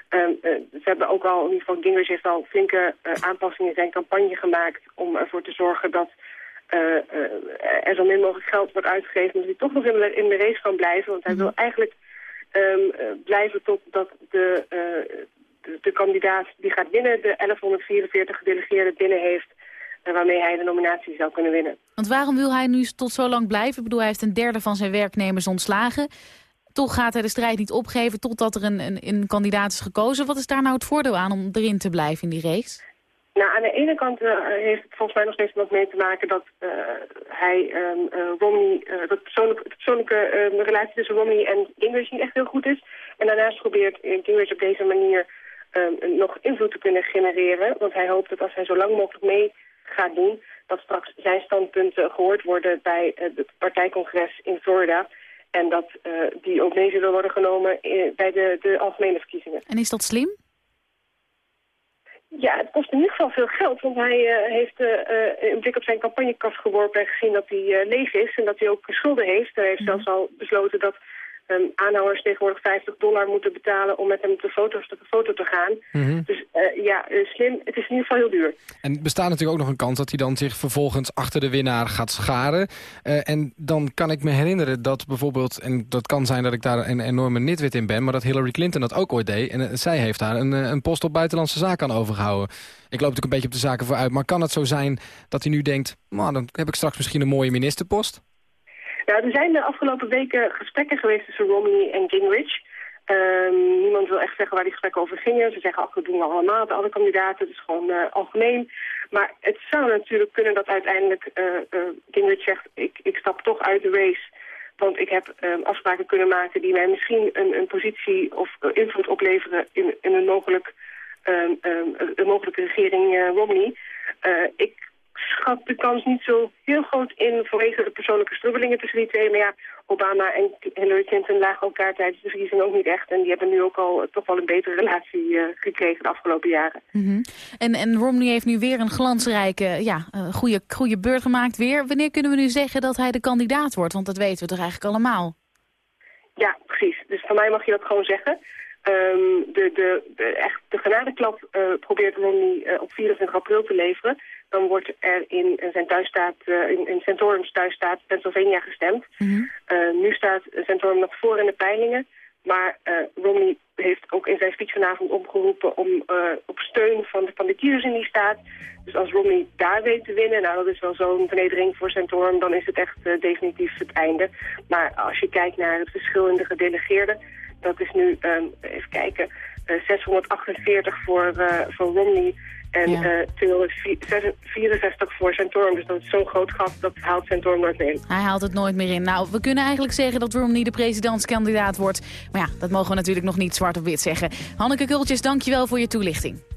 Speaker 15: Um, uh, ze hebben ook al, in ieder geval Gingrich heeft al flinke aanpassingen in zijn campagne gemaakt om ervoor te zorgen dat er zo min mogelijk geld wordt uitgegeven, dat hij toch nog in de, in de race kan blijven. Want hij wil mhm. eigenlijk um, blijven totdat de, de, de, kandidaat die gaat winnen de 1144 gedelegeerden binnen heeft waarmee hij de nominatie zou kunnen winnen.
Speaker 3: Want waarom wil hij nu tot zo lang blijven? Ik bedoel, hij heeft een derde van zijn werknemers ontslagen. Toch gaat hij de strijd niet opgeven totdat er een, een, een kandidaat is gekozen. Wat is daar nou het voordeel aan om erin te blijven in die race?
Speaker 15: Nou, aan de ene kant uh, heeft het volgens mij nog steeds wat mee te maken dat uh, hij um, uh, Romney, dat persoonlijke, de persoonlijke um, relatie tussen Romney en Gingrich niet echt heel goed is. En daarnaast probeert Gingrich op deze manier um, nog invloed te kunnen genereren. Want hij hoopt dat als hij zo lang mogelijk mee gaat doen, dat straks zijn standpunten gehoord worden bij het partijcongres in Florida. En dat uh, die ook mee zullen worden genomen bij de, de algemene verkiezingen.
Speaker 3: En is dat slim?
Speaker 15: Ja, het kost in ieder geval veel geld, want hij uh, heeft uh, een blik op zijn campagnekast geworpen en gezien dat hij leeg is en dat hij ook schulden heeft. Hij heeft mm zelfs al besloten dat um, tegenwoordig 50 dollar moeten betalen om met hem te foto's te foto te gaan. Mhm. Dus uh, ja, uh, slim. Het is in ieder geval heel duur.
Speaker 4: En bestaat natuurlijk ook nog een kans dat hij dan zich vervolgens achter de winnaar gaat scharen. Uh, en dan kan ik me herinneren dat bijvoorbeeld, en dat kan zijn dat ik daar een enorme nitwit in ben, maar dat Hillary Clinton dat ook ooit deed. En zij heeft daar een, een post op buitenlandse zaken aan overgehouden. Ik loop natuurlijk een beetje op de zaken vooruit, maar kan het zo zijn dat hij nu denkt, nou, dan heb ik straks misschien een mooie ministerpost?
Speaker 15: Nou, er zijn de afgelopen weken gesprekken geweest tussen Romney en Gingrich. Um, niemand wil echt zeggen waar die gesprekken over gingen. Ze zeggen, ach, dat doen we allemaal, de alle kandidaten. Is gewoon uh, algemeen. Maar het zou natuurlijk kunnen dat uiteindelijk uh, uh, Gingrich zegt... Ik, ik stap toch uit de race, want ik heb um, afspraken kunnen maken... die mij misschien een, een positie of invloed opleveren in, in een, mogelijk, um, een mogelijke regering Romney. ik schat de kans niet zo heel groot in vanwege de persoonlijke strubbelingen tussen die twee. Maar ja, Obama en Hillary Clinton lagen elkaar tijdens de verkiezingen ook niet echt. En die hebben nu ook al toch wel een betere relatie uh, gekregen de afgelopen jaren.
Speaker 3: Mm -hmm. en, en Romney heeft nu weer een glansrijke, ja, uh, goede, goede beurt gemaakt weer. Wanneer kunnen we nu zeggen dat hij de kandidaat wordt? Want dat weten we toch eigenlijk allemaal?
Speaker 15: Ja, precies. Dus van mij mag je dat gewoon zeggen. Um, de, de, de, echt de genadeklap uh, probeert Romney uh, op 24 april te leveren. Dan wordt er in zijn thuisstaat, uh, in, in Santorum's thuisstaat Pennsylvania gestemd. Mm -hmm. nu staat Santorum nog voor in de peilingen. Maar Romney heeft ook in zijn speech vanavond opgeroepen om op steun van de, van de kiezers in die staat. Dus als Romney daar weet te winnen, nou dat is wel zo'n vernedering voor Santorum, dan is het echt definitief het einde. Maar als je kijkt naar het verschil in de gedelegeerden dat is nu, um, even kijken, uh, 648 voor, uh, voor Romney en ja. uh, 264 voor Santorum. Dus dat is zo'n groot gat, dat haalt Santorum nooit meer in.
Speaker 3: Hij haalt het nooit meer in. Nou, we kunnen eigenlijk zeggen dat Romney de presidentskandidaat wordt. Maar ja, dat mogen we natuurlijk nog niet zwart op wit zeggen. Hanneke Kultjes, dankjewel voor je toelichting.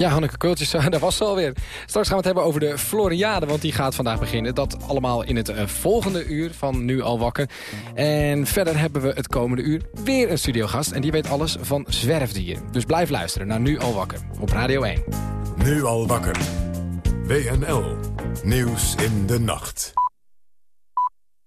Speaker 4: Ja, Hanneke Kultjes, daar was ze alweer. Straks gaan we het hebben over de Floriade, want die gaat vandaag beginnen. Dat allemaal in het uh, volgende uur van Nu al wakker. En verder hebben we het komende uur weer een studiogast. En die weet alles van zwerfdieren. Dus blijf luisteren naar Nu al wakker op Radio 1.
Speaker 2: Nu al wakker. WNL. Nieuws in de nacht.